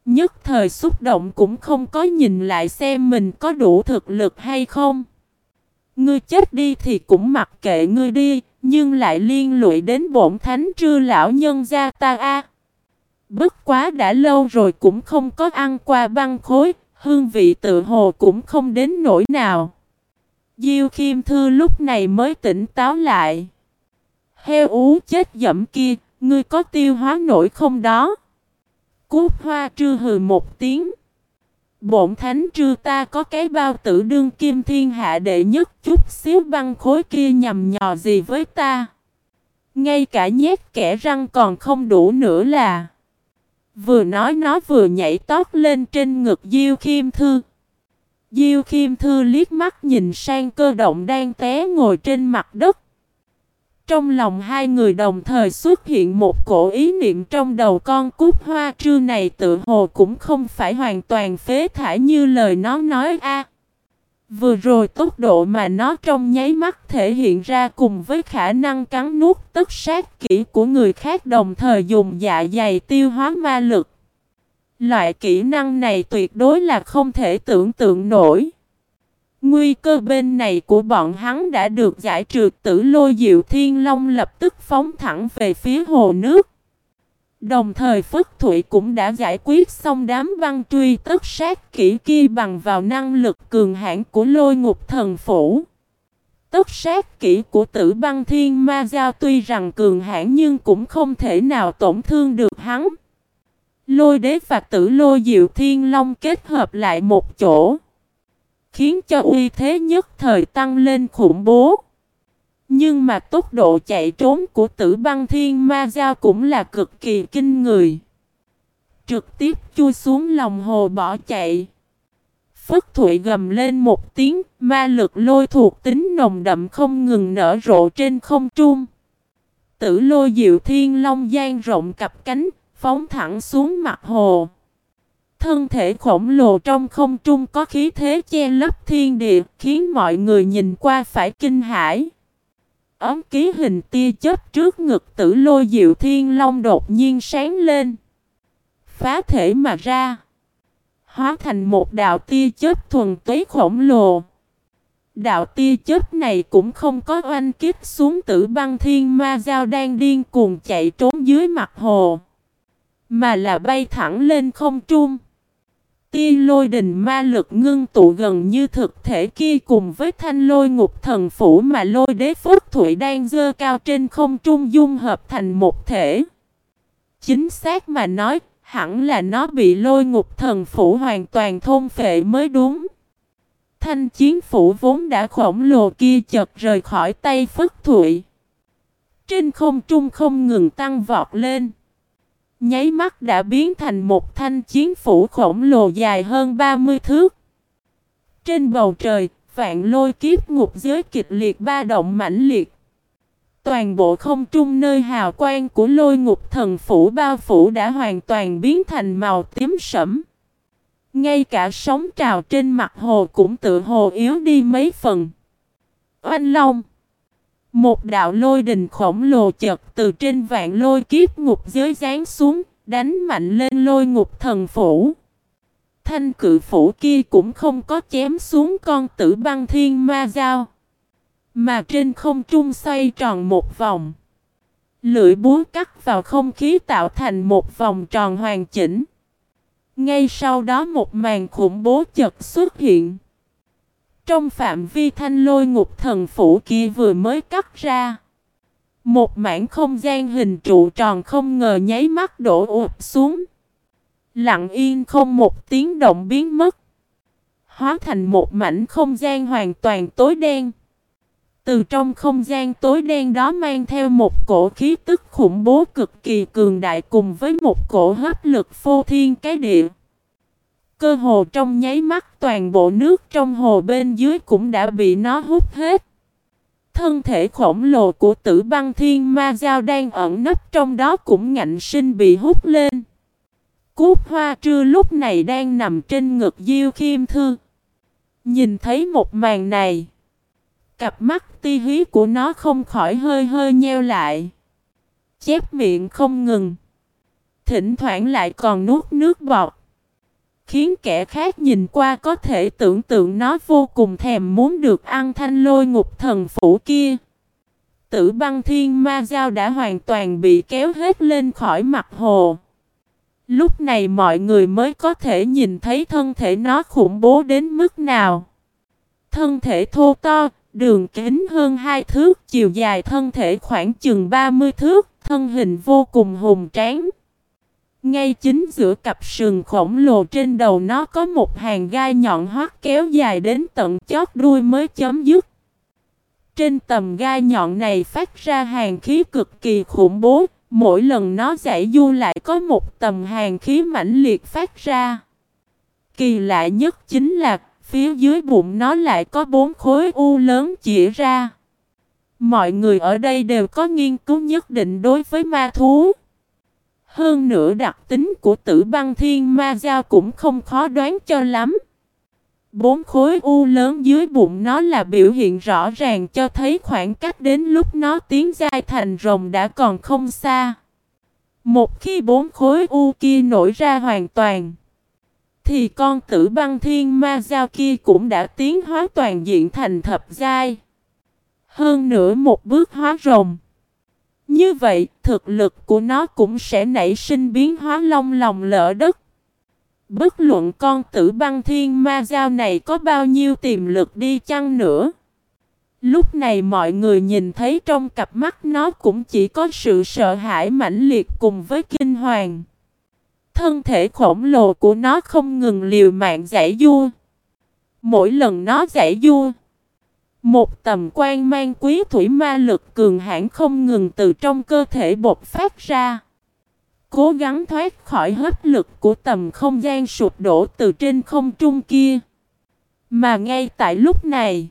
Nhất thời xúc động cũng không có nhìn lại xem mình có đủ thực lực hay không. Ngươi chết đi thì cũng mặc kệ ngươi đi, nhưng lại liên lụy đến bổn thánh trư lão nhân gia ta a. Bất quá đã lâu rồi cũng không có ăn qua băng khối, hương vị tự hồ cũng không đến nỗi nào. Diêu Khiêm Thư lúc này mới tỉnh táo lại. Heo ú chết dẫm kia, ngươi có tiêu hóa nổi không đó? Cúp hoa trư hừ một tiếng. Bổn thánh trư ta có cái bao tử đương kim thiên hạ đệ nhất chút xíu băng khối kia nhầm nhò gì với ta. Ngay cả nhét kẻ răng còn không đủ nữa là. Vừa nói nó vừa nhảy tót lên trên ngực Diêu Khiêm Thư. Diêu Khiêm Thư liếc mắt nhìn sang cơ động đang té ngồi trên mặt đất. Trong lòng hai người đồng thời xuất hiện một cổ ý niệm trong đầu con cút hoa trư này tự hồ cũng không phải hoàn toàn phế thải như lời nó nói a. Vừa rồi tốc độ mà nó trong nháy mắt thể hiện ra cùng với khả năng cắn nuốt tất sát kỹ của người khác đồng thời dùng dạ dày tiêu hóa ma lực. Loại kỹ năng này tuyệt đối là không thể tưởng tượng nổi. Nguy cơ bên này của bọn hắn đã được giải trừ, tử lôi diệu thiên long lập tức phóng thẳng về phía hồ nước. Đồng thời Phất Thụy cũng đã giải quyết xong đám băng truy tất sát kỹ kia bằng vào năng lực cường hãn của lôi ngục thần phủ. Tất sát kỹ của tử băng thiên ma giao tuy rằng cường hãn nhưng cũng không thể nào tổn thương được hắn. Lôi đế và tử lôi diệu thiên long kết hợp lại một chỗ. Khiến cho uy thế nhất thời tăng lên khủng bố. Nhưng mà tốc độ chạy trốn của tử băng thiên ma giao cũng là cực kỳ kinh người. Trực tiếp chui xuống lòng hồ bỏ chạy. Phất Thụy gầm lên một tiếng, ma lực lôi thuộc tính nồng đậm không ngừng nở rộ trên không trung. Tử lôi diệu thiên long gian rộng cặp cánh, phóng thẳng xuống mặt hồ. Thân thể khổng lồ trong không trung có khí thế che lấp thiên địa, khiến mọi người nhìn qua phải kinh hãi. Ấm ký hình tia chớp trước ngực tử lôi diệu thiên long đột nhiên sáng lên. Phá thể mà ra. Hóa thành một đạo tia chớp thuần túy khổng lồ. Đạo tia chớp này cũng không có oanh kích xuống tử băng thiên ma giao đang điên cuồng chạy trốn dưới mặt hồ. Mà là bay thẳng lên không trung. Tia lôi đình ma lực ngưng tụ gần như thực thể kia cùng với thanh lôi ngục thần phủ mà lôi đế phúc thủy đang dơ cao trên không trung dung hợp thành một thể. Chính xác mà nói, hẳn là nó bị lôi ngục thần phủ hoàn toàn thôn phệ mới đúng. Thanh chiến phủ vốn đã khổng lồ kia chợt rời khỏi tay Phất Thụy. Trên không trung không ngừng tăng vọt lên. Nháy mắt đã biến thành một thanh chiến phủ khổng lồ dài hơn 30 thước. Trên bầu trời, vạn lôi kiếp ngục giới kịch liệt ba động mãnh liệt. Toàn bộ không trung nơi hào quang của lôi ngục thần phủ bao phủ đã hoàn toàn biến thành màu tím sẫm. Ngay cả sóng trào trên mặt hồ cũng tự hồ yếu đi mấy phần. Oanh Long một đạo lôi đình khổng lồ chật từ trên vạn lôi kiếp ngục giới giáng xuống, đánh mạnh lên lôi ngục thần phủ. Thanh cự phủ kia cũng không có chém xuống con tử băng thiên ma dao, Mà trên không trung xoay tròn một vòng. Lưỡi búa cắt vào không khí tạo thành một vòng tròn hoàn chỉnh. Ngay sau đó một màn khủng bố chật xuất hiện. Trong phạm vi thanh lôi ngục thần phủ kia vừa mới cắt ra. Một mảng không gian hình trụ tròn không ngờ nháy mắt đổ ụp xuống. Lặng yên không một tiếng động biến mất. Hóa thành một mảnh không gian hoàn toàn tối đen. Từ trong không gian tối đen đó mang theo một cổ khí tức khủng bố cực kỳ cường đại cùng với một cổ hấp lực phô thiên cái địa. Cơ hồ trong nháy mắt toàn bộ nước trong hồ bên dưới cũng đã bị nó hút hết. Thân thể khổng lồ của tử băng thiên ma giao đang ẩn nấp trong đó cũng ngạnh sinh bị hút lên. Cúp hoa trưa lúc này đang nằm trên ngực Diêu Khiêm Thư. Nhìn thấy một màn này. Cặp mắt ti hí của nó không khỏi hơi hơi nheo lại. Chép miệng không ngừng. Thỉnh thoảng lại còn nuốt nước bọt. Khiến kẻ khác nhìn qua có thể tưởng tượng nó vô cùng thèm muốn được ăn thanh lôi ngục thần phủ kia. Tử băng thiên ma giao đã hoàn toàn bị kéo hết lên khỏi mặt hồ. Lúc này mọi người mới có thể nhìn thấy thân thể nó khủng bố đến mức nào. Thân thể thô to, đường kính hơn 2 thước, chiều dài thân thể khoảng chừng 30 thước, thân hình vô cùng hùng tráng. Ngay chính giữa cặp sừng khổng lồ trên đầu nó có một hàng gai nhọn hoắt kéo dài đến tận chót đuôi mới chấm dứt. Trên tầm gai nhọn này phát ra hàng khí cực kỳ khủng bố, mỗi lần nó giải du lại có một tầm hàng khí mãnh liệt phát ra. Kỳ lạ nhất chính là phía dưới bụng nó lại có bốn khối u lớn chỉ ra. Mọi người ở đây đều có nghiên cứu nhất định đối với ma thú. Hơn nữa đặc tính của tử băng thiên ma giao cũng không khó đoán cho lắm. Bốn khối u lớn dưới bụng nó là biểu hiện rõ ràng cho thấy khoảng cách đến lúc nó tiến dai thành rồng đã còn không xa. Một khi bốn khối u kia nổi ra hoàn toàn, thì con tử băng thiên ma giao kia cũng đã tiến hóa toàn diện thành thập giai. Hơn nữa một bước hóa rồng. Như vậy, thực lực của nó cũng sẽ nảy sinh biến hóa long lòng lỡ đất. Bất luận con tử băng thiên ma giao này có bao nhiêu tiềm lực đi chăng nữa. Lúc này mọi người nhìn thấy trong cặp mắt nó cũng chỉ có sự sợ hãi mãnh liệt cùng với kinh hoàng. Thân thể khổng lồ của nó không ngừng liều mạng giải vua. Mỗi lần nó giải vua một tầm quan mang quý thủy ma lực cường hãn không ngừng từ trong cơ thể bột phát ra. Cố gắng thoát khỏi hấp lực của tầm không gian sụp đổ từ trên không trung kia. Mà ngay tại lúc này,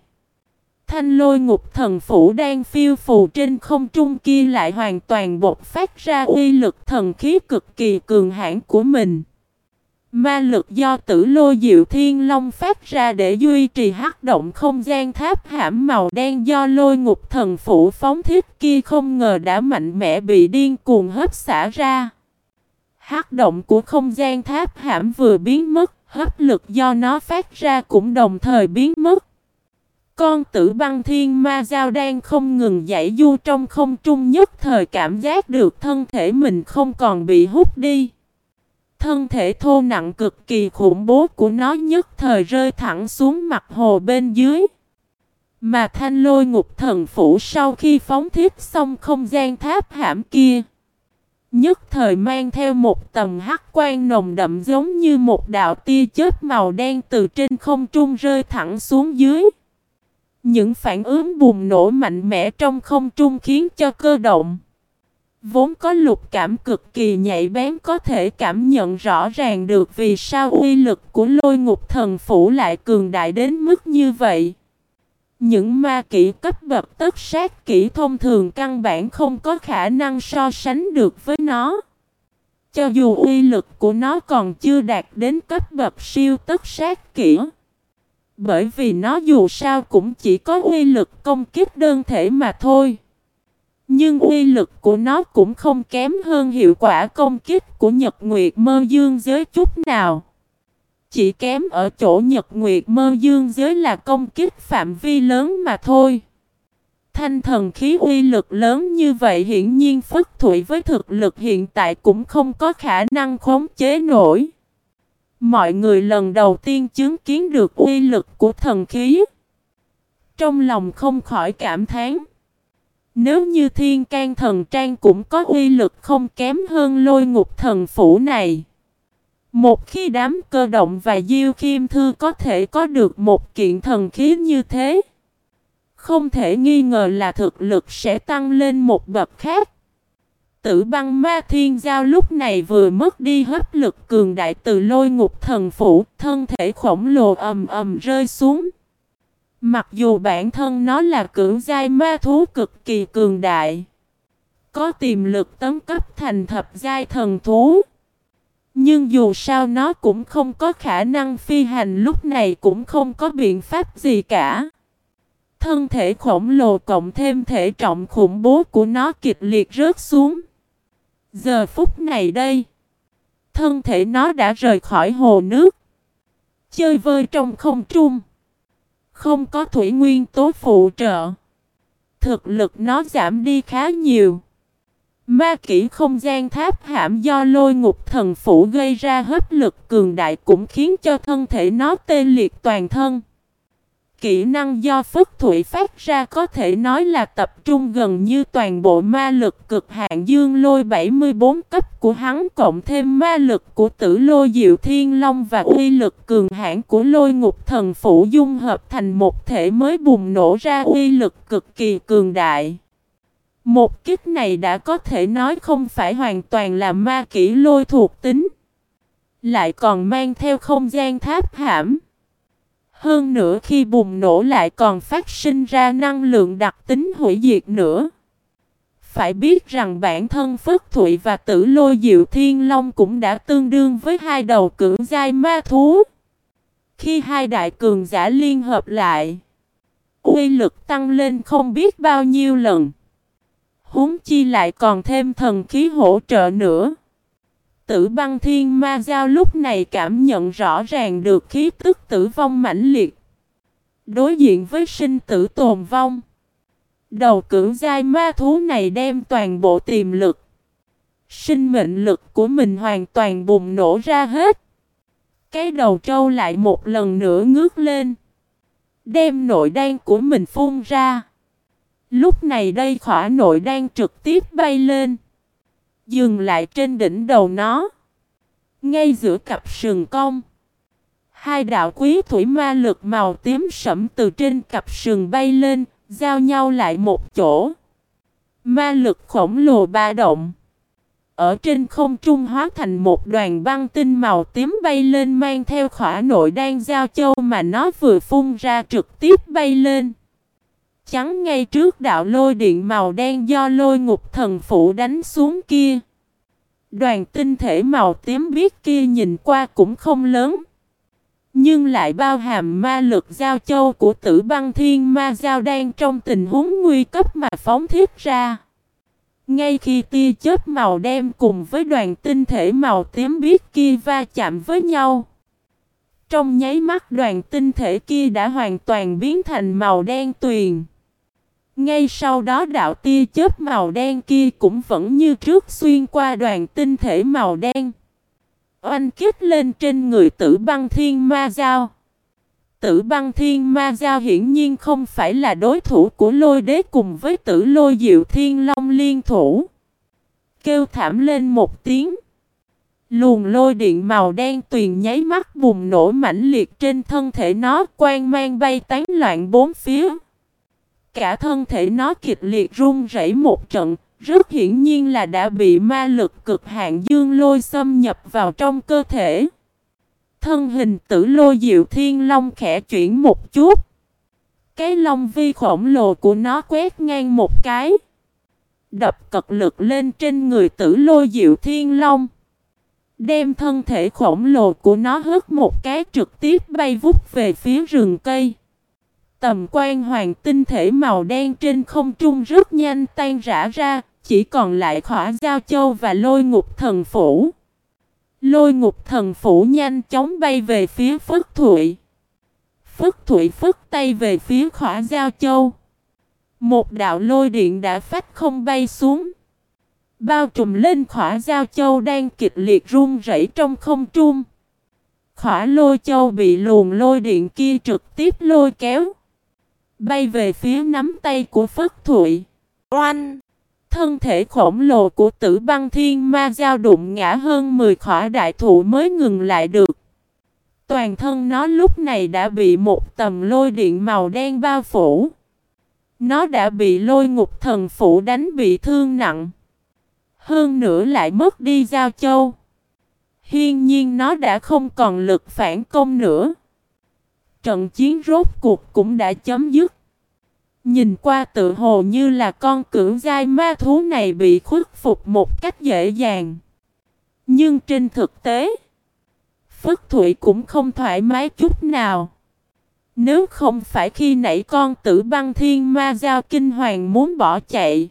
thanh lôi ngục thần phủ đang phiêu phù trên không trung kia lại hoàn toàn bột phát ra uy lực thần khí cực kỳ cường hãn của mình. Ma lực do tử lô diệu thiên long phát ra để duy trì hắc động không gian tháp hãm màu đen do lôi ngục thần phủ phóng thiết kia không ngờ đã mạnh mẽ bị điên cuồng hấp xả ra. Hắc động của không gian tháp hãm vừa biến mất, hấp lực do nó phát ra cũng đồng thời biến mất. Con tử băng thiên ma giao đang không ngừng dãy du trong không trung nhất thời cảm giác được thân thể mình không còn bị hút đi. Thân thể thô nặng cực kỳ khủng bố của nó nhất thời rơi thẳng xuống mặt hồ bên dưới. Mà thanh lôi ngục thần phủ sau khi phóng thiết xong không gian tháp hãm kia. Nhất thời mang theo một tầm hắc quan nồng đậm giống như một đạo tia chớp màu đen từ trên không trung rơi thẳng xuống dưới. Những phản ứng bùng nổ mạnh mẽ trong không trung khiến cho cơ động. Vốn có lục cảm cực kỳ nhạy bén có thể cảm nhận rõ ràng được vì sao uy lực của lôi ngục thần phủ lại cường đại đến mức như vậy. Những ma kỹ cấp bậc tất sát kỹ thông thường căn bản không có khả năng so sánh được với nó. Cho dù uy lực của nó còn chưa đạt đến cấp bậc siêu tất sát kỹ. Bởi vì nó dù sao cũng chỉ có uy lực công kích đơn thể mà thôi. Nhưng uy lực của nó cũng không kém hơn hiệu quả công kích của Nhật Nguyệt Mơ Dương giới chút nào. Chỉ kém ở chỗ Nhật Nguyệt Mơ Dương giới là công kích phạm vi lớn mà thôi. Thanh thần khí uy lực lớn như vậy hiển nhiên Phất Thụy với thực lực hiện tại cũng không có khả năng khống chế nổi. Mọi người lần đầu tiên chứng kiến được uy lực của thần khí. Trong lòng không khỏi cảm thán. Nếu như thiên can thần trang cũng có uy lực không kém hơn lôi ngục thần phủ này. Một khi đám cơ động và diêu khiêm thư có thể có được một kiện thần khí như thế. Không thể nghi ngờ là thực lực sẽ tăng lên một bậc khác. Tử băng ma thiên giao lúc này vừa mất đi hấp lực cường đại từ lôi ngục thần phủ, thân thể khổng lồ ầm ầm rơi xuống. Mặc dù bản thân nó là cưỡng giai ma thú cực kỳ cường đại, có tiềm lực tấn cấp thành thập giai thần thú. Nhưng dù sao nó cũng không có khả năng phi hành lúc này cũng không có biện pháp gì cả. Thân thể khổng lồ cộng thêm thể trọng khủng bố của nó kịch liệt rớt xuống. Giờ phút này đây, thân thể nó đã rời khỏi hồ nước. Chơi vơi trong không trung. Không có thủy nguyên tố phụ trợ. Thực lực nó giảm đi khá nhiều. Ma kỹ không gian tháp hãm do lôi ngục thần phủ gây ra hấp lực cường đại cũng khiến cho thân thể nó tê liệt toàn thân. Kỹ năng do Phất Thủy phát ra có thể nói là tập trung gần như toàn bộ ma lực cực hạn dương lôi 74 cấp của hắn, cộng thêm ma lực của tử lôi diệu thiên long và uy lực cường hãn của lôi ngục thần phủ dung hợp thành một thể mới bùng nổ ra uy lực cực kỳ cường đại. Một kích này đã có thể nói không phải hoàn toàn là ma kỹ lôi thuộc tính. Lại còn mang theo không gian tháp hãm. Hơn nữa khi bùng nổ lại còn phát sinh ra năng lượng đặc tính hủy diệt nữa. Phải biết rằng bản thân Phất Thụy và Tử Lôi Diệu Thiên Long cũng đã tương đương với hai đầu cưỡng giai ma thú. Khi hai đại cường giả liên hợp lại, uy lực tăng lên không biết bao nhiêu lần. Húng chi lại còn thêm thần khí hỗ trợ nữa. Tử băng thiên ma giao lúc này cảm nhận rõ ràng được khí tức tử vong mãnh liệt. Đối diện với sinh tử tồn vong. Đầu cưỡng giai ma thú này đem toàn bộ tiềm lực. Sinh mệnh lực của mình hoàn toàn bùng nổ ra hết. Cái đầu trâu lại một lần nữa ngước lên. Đem nội đan của mình phun ra. Lúc này đây khỏa nội đan trực tiếp bay lên. Dừng lại trên đỉnh đầu nó. Ngay giữa cặp sừng cong. Hai đạo quý thủy ma lực màu tím sẫm từ trên cặp sừng bay lên, giao nhau lại một chỗ. Ma lực khổng lồ ba động. Ở trên không trung hóa thành một đoàn băng tinh màu tím bay lên mang theo khỏa nội đan giao châu mà nó vừa phun ra trực tiếp bay lên. Chắn ngay trước đạo lôi điện màu đen do lôi ngục thần phụ đánh xuống kia. Đoàn tinh thể màu tím biết kia nhìn qua cũng không lớn. Nhưng lại bao hàm ma lực giao châu của tử băng thiên ma giao đang trong tình huống nguy cấp mà phóng thiết ra. Ngay khi tia chớp màu đen cùng với đoàn tinh thể màu tím biết kia va chạm với nhau. Trong nháy mắt đoàn tinh thể kia đã hoàn toàn biến thành màu đen tuyền. Ngay sau đó đạo tia chớp màu đen kia cũng vẫn như trước xuyên qua đoàn tinh thể màu đen. Oanh kích lên trên người tử băng thiên ma giao. Tử băng thiên ma giao hiển nhiên không phải là đối thủ của lôi đế cùng với tử lôi diệu thiên long liên thủ. Kêu thảm lên một tiếng. Luồng lôi điện màu đen tuyền nháy mắt bùng nổ mãnh liệt trên thân thể nó, quang mang bay tán loạn bốn phía. Cả thân thể nó kịch liệt run rẩy một trận, rất hiển nhiên là đã bị ma lực cực hạn dương lôi xâm nhập vào trong cơ thể. Thân hình tử lôi diệu thiên long khẽ chuyển một chút. Cái long vi khổng lồ của nó quét ngang một cái. Đập cật lực lên trên người tử lôi diệu thiên long. Đem thân thể khổng lồ của nó hất một cái trực tiếp bay vút về phía rừng cây. Tầm quan hoàng tinh thể màu đen trên không trung rất nhanh tan rã ra, chỉ còn lại khỏa giao châu và lôi ngục thần phủ. Lôi ngục thần phủ nhanh chóng bay về phía Phất Thụy. Phất Thụy phất tay về phía khỏa giao châu. Một đạo lôi điện đã phát không bay xuống. Bao trùm lên khỏa giao châu đang kịch liệt run rẩy trong không trung. Khỏa lôi châu bị luồng lôi điện kia trực tiếp lôi kéo. Bay về phía nắm tay của Phất Thụy. Oanh! Thân thể khổng lồ của tử băng thiên ma giao đụng ngã hơn 10 khỏa đại thụ mới ngừng lại được. Toàn thân nó lúc này đã bị một tầm lôi điện màu đen bao phủ. Nó đã bị lôi ngục thần phủ đánh bị thương nặng. Hơn nữa lại mất đi giao châu. Hiên nhiên nó đã không còn lực phản công nữa. Trận chiến rốt cuộc cũng đã chấm dứt. Nhìn qua tự hồ như là con cưỡng giai ma thú này bị khuất phục một cách dễ dàng. Nhưng trên thực tế, Phất Thụy cũng không thoải mái chút nào. Nếu không phải khi nãy con tử băng thiên ma giao kinh hoàng muốn bỏ chạy,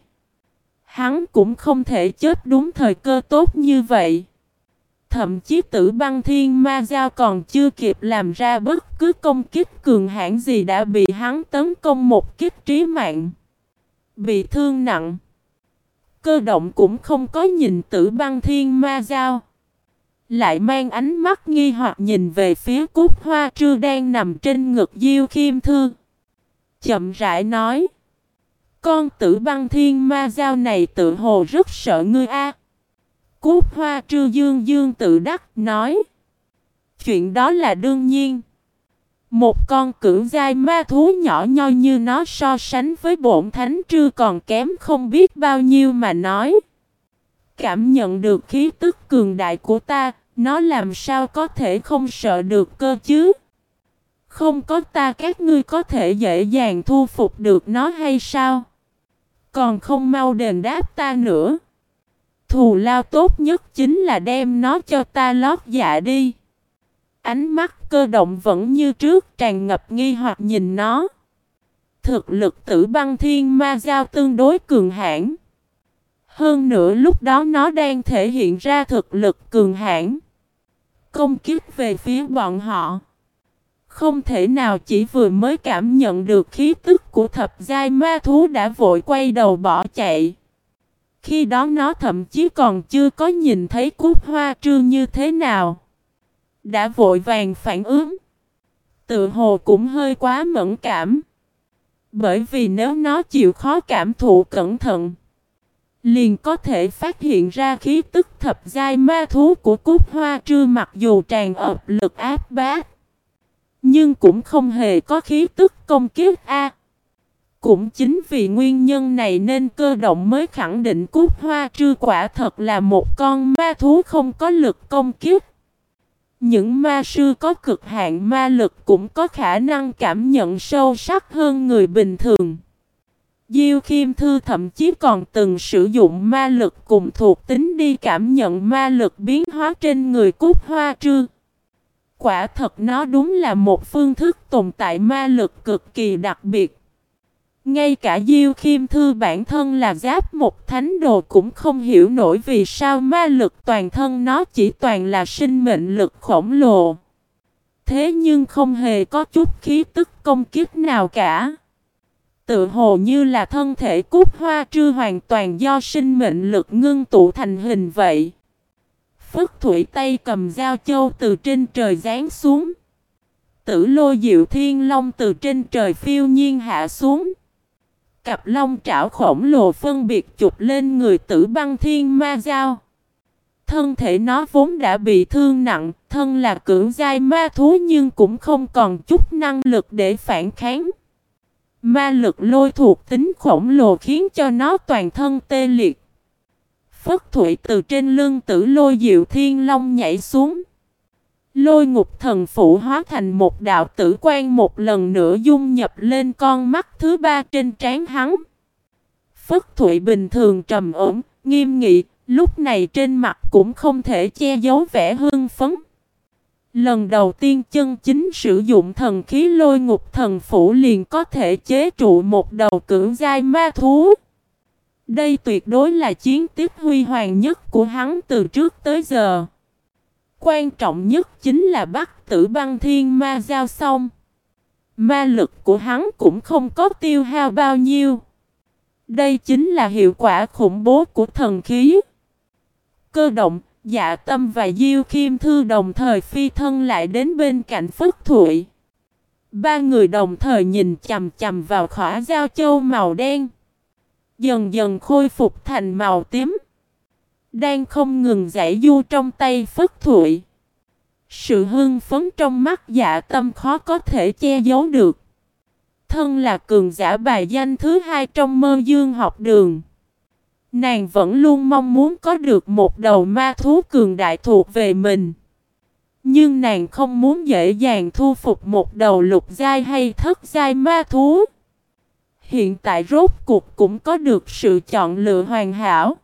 hắn cũng không thể chết đúng thời cơ tốt như vậy. Thậm chí tử băng thiên ma giao còn chưa kịp làm ra bất cứ công kích cường hãn gì đã bị hắn tấn công một kích trí mạng. Bị thương nặng. Cơ động cũng không có nhìn tử băng thiên ma giao. Lại mang ánh mắt nghi hoặc nhìn về phía cúc hoa trư đang nằm trên ngực Diêu Khiêm Thư. Chậm rãi nói. Con tử băng thiên ma giao này tự hồ rất sợ ngươi a. Cút hoa trư dương dương tự đắc nói. Chuyện đó là đương nhiên. Một con cửu giai ma thú nhỏ nhoi như nó so sánh với bổn thánh trư còn kém không biết bao nhiêu mà nói. Cảm nhận được khí tức cường đại của ta, nó làm sao có thể không sợ được cơ chứ? Không có ta các ngươi có thể dễ dàng thu phục được nó hay sao? Còn không mau đền đáp ta nữa. Thù lao tốt nhất chính là đem nó cho ta lót dạ đi. Ánh mắt cơ động vẫn như trước, tràn ngập nghi hoặc nhìn nó. Thực lực tử băng thiên ma giao tương đối cường hãn. Hơn nữa lúc đó nó đang thể hiện ra thực lực cường hãn. Công kích về phía bọn họ. Không thể nào chỉ vừa mới cảm nhận được khí tức của thập giai ma thú đã vội quay đầu bỏ chạy. Khi đó nó thậm chí còn chưa có nhìn thấy cúc hoa trương như thế nào. Đã vội vàng phản ứng. Tự hồ cũng hơi quá mẫn cảm. Bởi vì nếu nó chịu khó cảm thụ cẩn thận. Liền có thể phát hiện ra khí tức thập giai ma thú của cúc hoa trư mặc dù tràn ập lực áp bát. Nhưng cũng không hề có khí tức công kiếp A. Cũng chính vì nguyên nhân này nên cơ động mới khẳng định cúc hoa trư quả thật là một con ma thú không có lực công kiếp. Những ma sư có cực hạn ma lực cũng có khả năng cảm nhận sâu sắc hơn người bình thường. Diêu Khiêm Thư thậm chí còn từng sử dụng ma lực cùng thuộc tính đi cảm nhận ma lực biến hóa trên người cúc hoa trư. Quả thật nó đúng là một phương thức tồn tại ma lực cực kỳ đặc biệt. Ngay cả Diêu Khiêm Thư bản thân là giáp một thánh đồ cũng không hiểu nổi vì sao ma lực toàn thân nó chỉ toàn là sinh mệnh lực khổng lồ. Thế nhưng không hề có chút khí tức công kiếp nào cả. Tự hồ như là thân thể cúc hoa trư hoàn toàn do sinh mệnh lực ngưng tụ thành hình vậy. Phất Thủy tay cầm dao châu từ trên trời giáng xuống. Tử lôi diệu thiên long từ trên trời phiêu nhiên hạ xuống. Cặp long trảo khổng lồ phân biệt chụp lên người tử băng thiên ma giao. Thân thể nó vốn đã bị thương nặng, thân là cưỡng giai ma thú nhưng cũng không còn chút năng lực để phản kháng. Ma lực lôi thuộc tính khổng lồ khiến cho nó toàn thân tê liệt. Phất Thụy từ trên lưng tử lôi diệu thiên long nhảy xuống. Lôi ngục thần phụ hóa thành một đạo tử quan một lần nữa dung nhập lên con mắt thứ ba trên trán hắn. Phất Thụy bình thường trầm ổn, nghiêm nghị, lúc này trên mặt cũng không thể che giấu vẻ hưng phấn. Lần đầu tiên chân chính sử dụng thần khí lôi ngục thần phủ liền có thể chế trụ một đầu cưỡng giai ma thú. Đây tuyệt đối là chiến tiếp huy hoàng nhất của hắn từ trước tới giờ. Quan trọng nhất chính là bắt tử băng thiên ma giao xong. Ma lực của hắn cũng không có tiêu hao bao nhiêu. Đây chính là hiệu quả khủng bố của thần khí. Cơ động, dạ tâm và Diêu Khiêm Thư đồng thời phi thân lại đến bên cạnh Phất Thụy. Ba người đồng thời nhìn chầm chầm vào khỏa giao châu màu đen. Dần dần khôi phục thành màu tím. Đang không ngừng giải du trong tay Phất Thụy. Sự hưng phấn trong mắt dạ tâm khó có thể che giấu được. Thân là cường giả bài danh thứ hai trong mơ dương học đường. Nàng vẫn luôn mong muốn có được một đầu ma thú cường đại thuộc về mình. Nhưng nàng không muốn dễ dàng thu phục một đầu lục giai hay thất giai ma thú. Hiện tại rốt cuộc cũng có được sự chọn lựa hoàn hảo.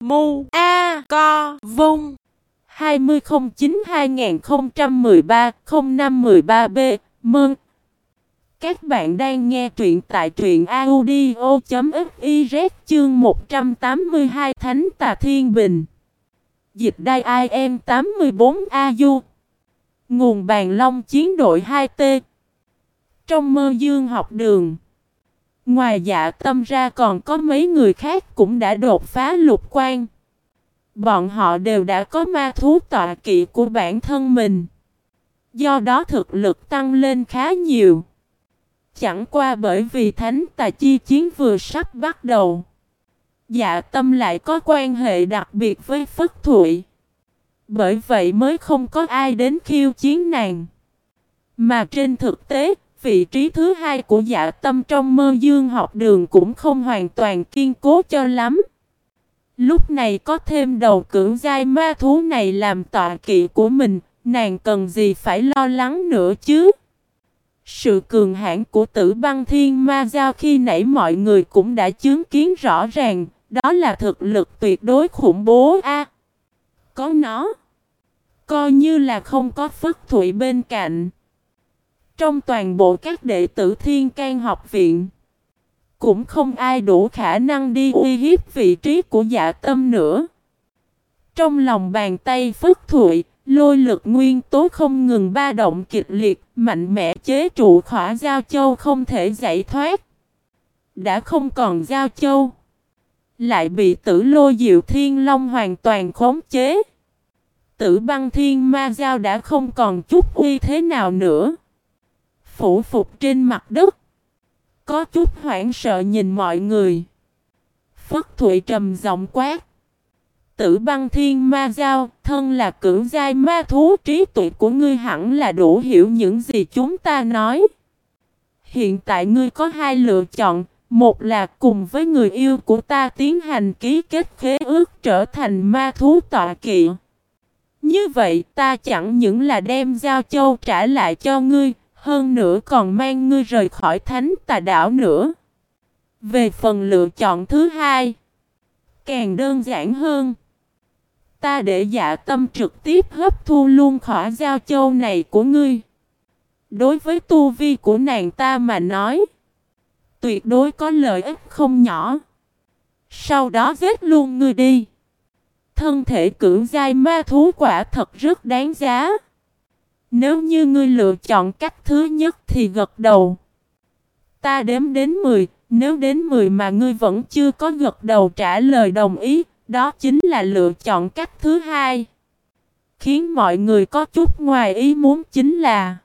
Mu A Co, Vung. 2009-2013-0513B Mừng! Các bạn đang nghe truyện tại truyện audio.fiz chương 182 Thánh Tà Thiên Bình. Dịch đai IM 84AU Nguồn bàn long chiến đội 2T Trong mơ dương học đường. Ngoài dạ tâm ra còn có mấy người khác cũng đã đột phá lục quan. Bọn họ đều đã có ma thú tọa kỵ của bản thân mình Do đó thực lực tăng lên khá nhiều Chẳng qua bởi vì thánh tà chi chiến vừa sắp bắt đầu. Dạ tâm lại có quan hệ đặc biệt với Phất Thụy. Bởi vậy mới không có ai đến khiêu chiến nàng. Mà trên thực tế, vị trí thứ hai của dạ tâm trong mơ dương học đường cũng không hoàn toàn kiên cố cho lắm. Lúc này có thêm đầu cưỡng giai ma thú này làm tọa kỵ của mình, nàng cần gì phải lo lắng nữa chứ? Sự cường hãn của tử băng thiên ma giao khi nãy mọi người cũng đã chứng kiến rõ ràng, đó là thực lực tuyệt đối khủng bố a. có nó, coi như là không có phất thụy bên cạnh. Trong toàn bộ các đệ tử thiên can học viện, cũng không ai đủ khả năng đi uy hiếp vị trí của dạ tâm nữa. Trong lòng bàn tay phất thụy, Lôi lực nguyên tố không ngừng ba động kịch liệt, mạnh mẽ chế trụ khỏa giao châu không thể giải thoát. Đã không còn giao châu. Lại bị tử lôi diệu thiên long hoàn toàn khống chế. Tử băng thiên ma giao đã không còn chút uy thế nào nữa. Phủ phục trên mặt đất. Có chút hoảng sợ nhìn mọi người. Phất Thụy trầm giọng quát tử băng thiên ma giao, thân là cưỡng giai ma thú trí tuệ của ngươi hẳn là đủ hiểu những gì chúng ta nói. Hiện tại ngươi có hai lựa chọn, một là cùng với người yêu của ta tiến hành ký kết khế ước trở thành ma thú tọa kỵ. Như vậy ta chẳng những là đem giao châu trả lại cho ngươi, hơn nữa còn mang ngươi rời khỏi thánh tà đảo nữa. Về phần lựa chọn thứ hai, càng đơn giản hơn. Ta để dạ tâm trực tiếp hấp thu luôn khỏi giao châu này của ngươi. Đối với tu vi của nàng ta mà nói. Tuyệt đối có lợi ích không nhỏ. Sau đó giết luôn ngươi đi. Thân thể cưỡng giai ma thú quả thật rất đáng giá. Nếu như ngươi lựa chọn cách thứ nhất thì gật đầu. Ta đếm đến 10, nếu đến 10 mà ngươi vẫn chưa có gật đầu trả lời đồng ý, đó chính là lựa chọn cách thứ hai. Khiến mọi người có chút ngoài ý muốn chính là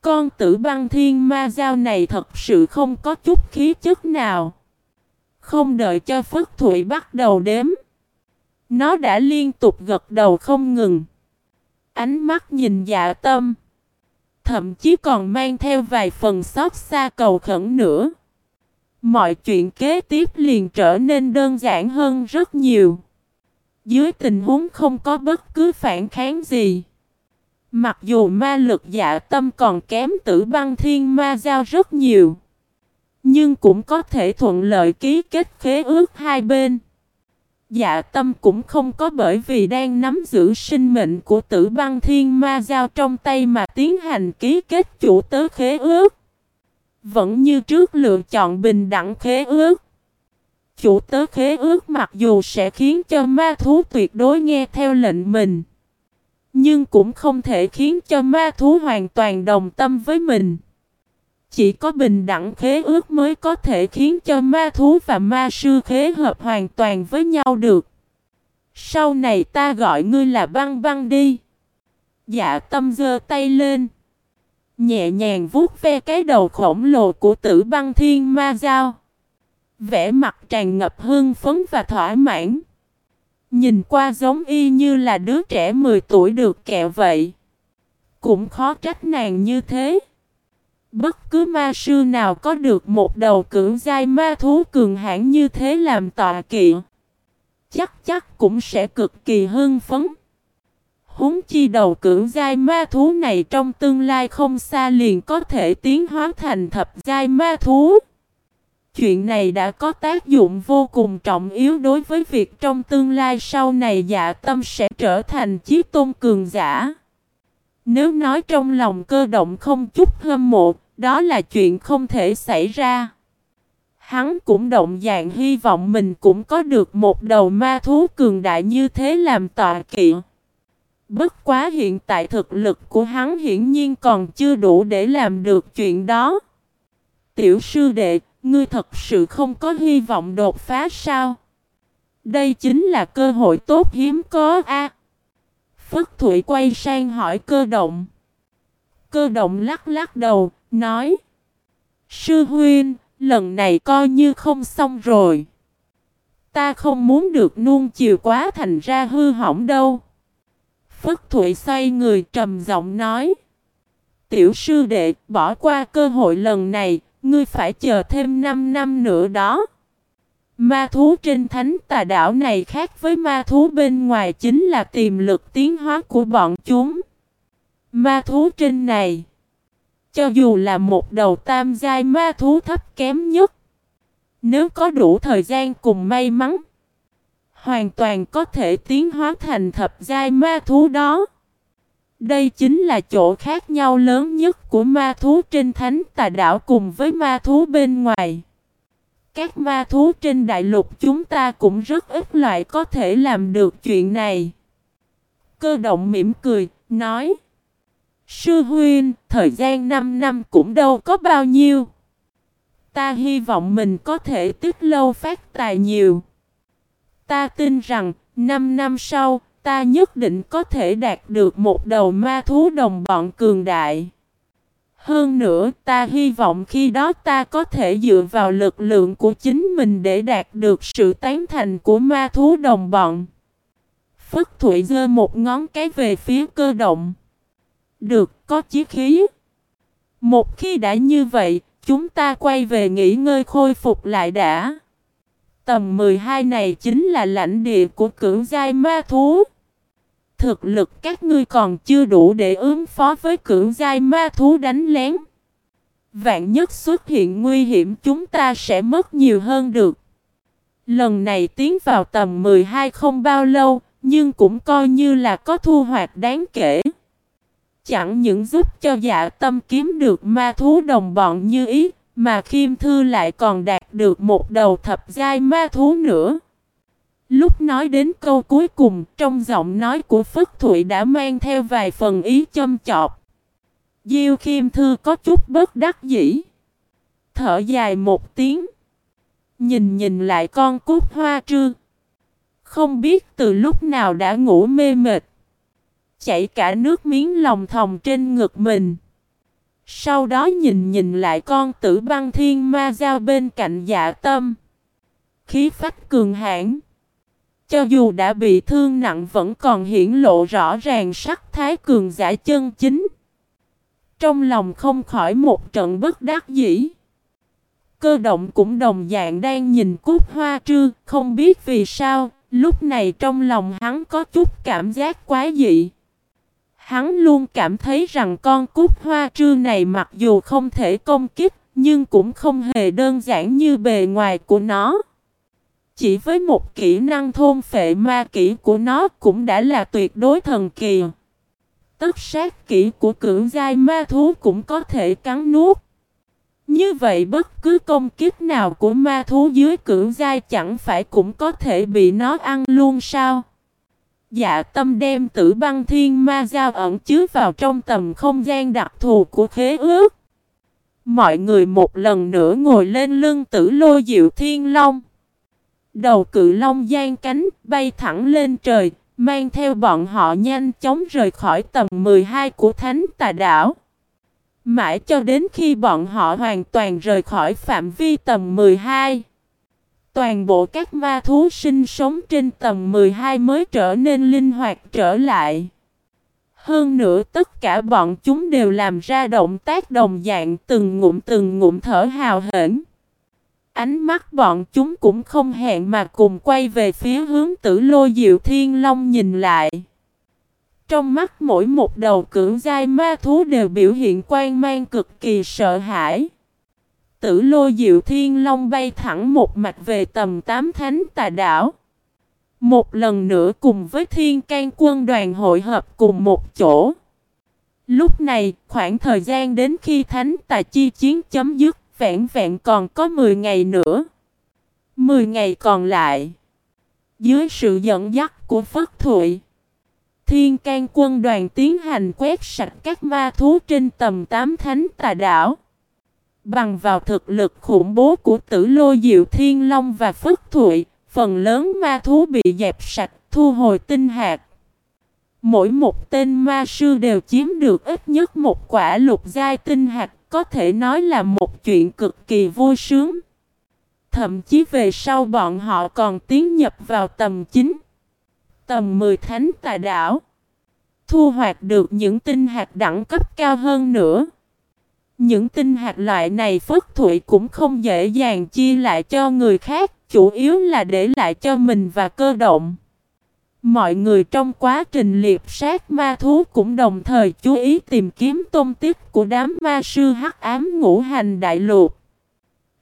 Con tử băng thiên ma giao này thật sự không có chút khí chất nào. Không đợi cho Phất Thụy bắt đầu đếm. Nó đã liên tục gật đầu không ngừng. Ánh mắt nhìn dạ tâm. Thậm chí còn mang theo vài phần xót xa cầu khẩn nữa. Mọi chuyện kế tiếp liền trở nên đơn giản hơn rất nhiều. Dưới tình huống không có bất cứ phản kháng gì. Mặc dù ma lực dạ tâm còn kém tử băng thiên ma giao rất nhiều. Nhưng cũng có thể thuận lợi ký kết khế ước hai bên. Dạ tâm cũng không có bởi vì đang nắm giữ sinh mệnh của tử băng thiên ma giao trong tay mà tiến hành ký kết chủ tớ khế ước. Vẫn như trước lựa chọn bình đẳng khế ước. Chủ tớ khế ước mặc dù sẽ khiến cho ma thú tuyệt đối nghe theo lệnh mình. Nhưng cũng không thể khiến cho ma thú hoàn toàn đồng tâm với mình. Chỉ có bình đẳng khế ước mới có thể khiến cho ma thú và ma sư khế hợp hoàn toàn với nhau được. Sau này ta gọi ngươi là băng băng đi. Dạ tâm giơ tay lên. Nhẹ nhàng vuốt ve cái đầu khổng lồ của tử băng thiên ma giao. Vẻ mặt tràn ngập hương phấn và thỏa mãn. Nhìn qua giống y như là đứa trẻ 10 tuổi được kẹo vậy. Cũng khó trách nàng như thế. Bất cứ ma sư nào có được một đầu cưỡng giai ma thú cường hãn như thế làm tọa kỵ. Chắc chắc cũng sẽ cực kỳ hưng phấn. Húng chi đầu cưỡng giai ma thú này trong tương lai không xa liền có thể tiến hóa thành thập giai ma thú. Chuyện này đã có tác dụng vô cùng trọng yếu đối với việc trong tương lai sau này dạ tâm sẽ trở thành chiếc tôn cường giả. Nếu nói trong lòng cơ động không chút hâm mộ, đó là chuyện không thể xảy ra. Hắn cũng động dạng hy vọng mình cũng có được một đầu ma thú cường đại như thế làm tọa kỵ. Bất quá hiện tại thực lực của hắn hiển nhiên còn chưa đủ để làm được chuyện đó. Tiểu sư đệ, ngươi thật sự không có hy vọng đột phá sao? Đây chính là cơ hội tốt hiếm có a. Phất Thụy quay sang hỏi cơ động. Cơ động lắc lắc đầu, nói. Sư huynh, lần này coi như không xong rồi. Ta không muốn được nuông chiều quá thành ra hư hỏng đâu. Phất Thụy xoay người trầm giọng nói. Tiểu sư đệ, bỏ qua cơ hội lần này, ngươi phải chờ thêm 5 năm nữa đó. Ma thú trên thánh tà đảo này khác với ma thú bên ngoài chính là tiềm lực tiến hóa của bọn chúng. Ma thú trên này, cho dù là một đầu tam giai ma thú thấp kém nhất, nếu có đủ thời gian cùng may mắn, hoàn toàn có thể tiến hóa thành thập giai ma thú đó. Đây chính là chỗ khác nhau lớn nhất của ma thú trên thánh tà đảo cùng với ma thú bên ngoài. Các ma thú trên đại lục chúng ta cũng rất ít loại có thể làm được chuyện này. Cơ động mỉm cười, nói Sư huynh, thời gian 5 năm cũng đâu có bao nhiêu. Ta hy vọng mình có thể tích lâu phát tài nhiều. Ta tin rằng, 5 năm sau, ta nhất định có thể đạt được một đầu ma thú đồng bọn cường đại. Hơn nữa, ta hy vọng khi đó ta có thể dựa vào lực lượng của chính mình để đạt được sự tán thành của ma thú đồng bọn. Phất Thụy giơ một ngón cái về phía cơ động. Được, có chí khí. Một khi đã như vậy, chúng ta quay về nghỉ ngơi khôi phục lại đã. Tầm 12 này chính là lãnh địa của cưỡng giai ma thú. Thực lực các ngươi còn chưa đủ để ứng phó với cưỡng giai ma thú đánh lén. Vạn nhất xuất hiện nguy hiểm chúng ta sẽ mất nhiều hơn được. Lần này tiến vào tầm 12 không bao lâu, nhưng cũng coi như là có thu hoạch đáng kể. Chẳng những giúp cho dạ tâm kiếm được ma thú đồng bọn như ý, mà Khiêm Thư lại còn đạt được một đầu thập giai ma thú nữa. Lúc nói đến câu cuối cùng, trong giọng nói của Phất Thụy đã mang theo vài phần ý châm chọc. Diêu Khiêm Thư có chút bất đắc dĩ. Thở dài một tiếng. Nhìn nhìn lại con cút hoa trư. Không biết từ lúc nào đã ngủ mê mệt. Chảy cả nước miếng lòng thòng trên ngực mình. Sau đó nhìn nhìn lại con tử băng thiên ma giao bên cạnh dạ tâm. Khí phách cường hãn Cho dù đã bị thương nặng vẫn còn hiển lộ rõ ràng sắc thái cường giả chân chính. Trong lòng không khỏi một trận bất đắc dĩ. Cơ động cũng đồng dạng đang nhìn cúc hoa trư, không biết vì sao, lúc này trong lòng hắn có chút cảm giác quá dị. Hắn luôn cảm thấy rằng con cút hoa trư này mặc dù không thể công kích, nhưng cũng không hề đơn giản như bề ngoài của nó. Chỉ với một kỹ năng thôn phệ ma kỹ của nó cũng đã là tuyệt đối thần kỳ. Tất sát kỹ của cưỡng giai ma thú cũng có thể cắn nuốt. Như vậy bất cứ công kích nào của ma thú dưới cưỡng giai chẳng phải cũng có thể bị nó ăn luôn sao? Dạ tâm đem tử băng thiên ma giao ẩn chứa vào trong tầm không gian đặc thù của khế ước. Mọi người một lần nữa ngồi lên lưng tử lô diệu thiên long. Đầu cự long gian cánh bay thẳng lên trời, mang theo bọn họ nhanh chóng rời khỏi tầm 12 của thánh tà đảo. Mãi cho đến khi bọn họ hoàn toàn rời khỏi phạm vi tầm 12. Toàn bộ các ma thú sinh sống trên tầng 12 mới trở nên linh hoạt trở lại. Hơn nữa, tất cả bọn chúng đều làm ra động tác đồng dạng, từng ngụm từng ngụm thở hào hển. Ánh mắt bọn chúng cũng không hẹn mà cùng quay về phía hướng tử lô diệu thiên long nhìn lại. Trong mắt mỗi một đầu cưỡng dai ma thú đều biểu hiện quan mang cực kỳ sợ hãi tử lô diệu thiên long bay thẳng một mạch về tầm tám thánh tà đảo. Một lần nữa cùng với thiên can quân đoàn hội hợp cùng một chỗ. Lúc này, khoảng thời gian đến khi thánh tà chi chiến chấm dứt, vẹn vẹn còn có 10 ngày nữa. 10 ngày còn lại. Dưới sự dẫn dắt của Phất Thụy, Thiên can quân đoàn tiến hành quét sạch các ma thú trên tầm tám thánh tà đảo. Bằng vào thực lực khủng bố của tử lô diệu thiên long và phất thụy, phần lớn ma thú bị dẹp sạch, thu hồi tinh hạt. Mỗi một tên ma sư đều chiếm được ít nhất một quả lục giai tinh hạt, có thể nói là một chuyện cực kỳ vui sướng. Thậm chí về sau bọn họ còn tiến nhập vào tầm 9, tầm 10 thánh tà đảo. Thu hoạch được những tinh hạt đẳng cấp cao hơn nữa. Những tinh hạt loại này Phất Thụy cũng không dễ dàng chia lại cho người khác, chủ yếu là để lại cho mình và cơ động. Mọi người trong quá trình liệp sát ma thú cũng đồng thời chú ý tìm kiếm tôn tích của đám ma sư hắc ám ngũ hành đại lục.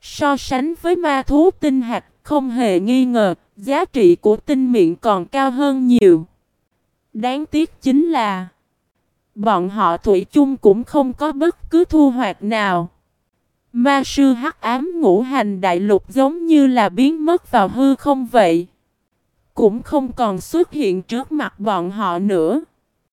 So sánh với ma thú tinh hạt, không hề nghi ngờ, giá trị của tinh miệng còn cao hơn nhiều. Đáng tiếc chính là Bọn họ thủy chung cũng không có bất cứ thu hoạch nào. Ma sư hắc ám ngũ hành đại lục giống như là biến mất vào hư không vậy. Cũng không còn xuất hiện trước mặt bọn họ nữa.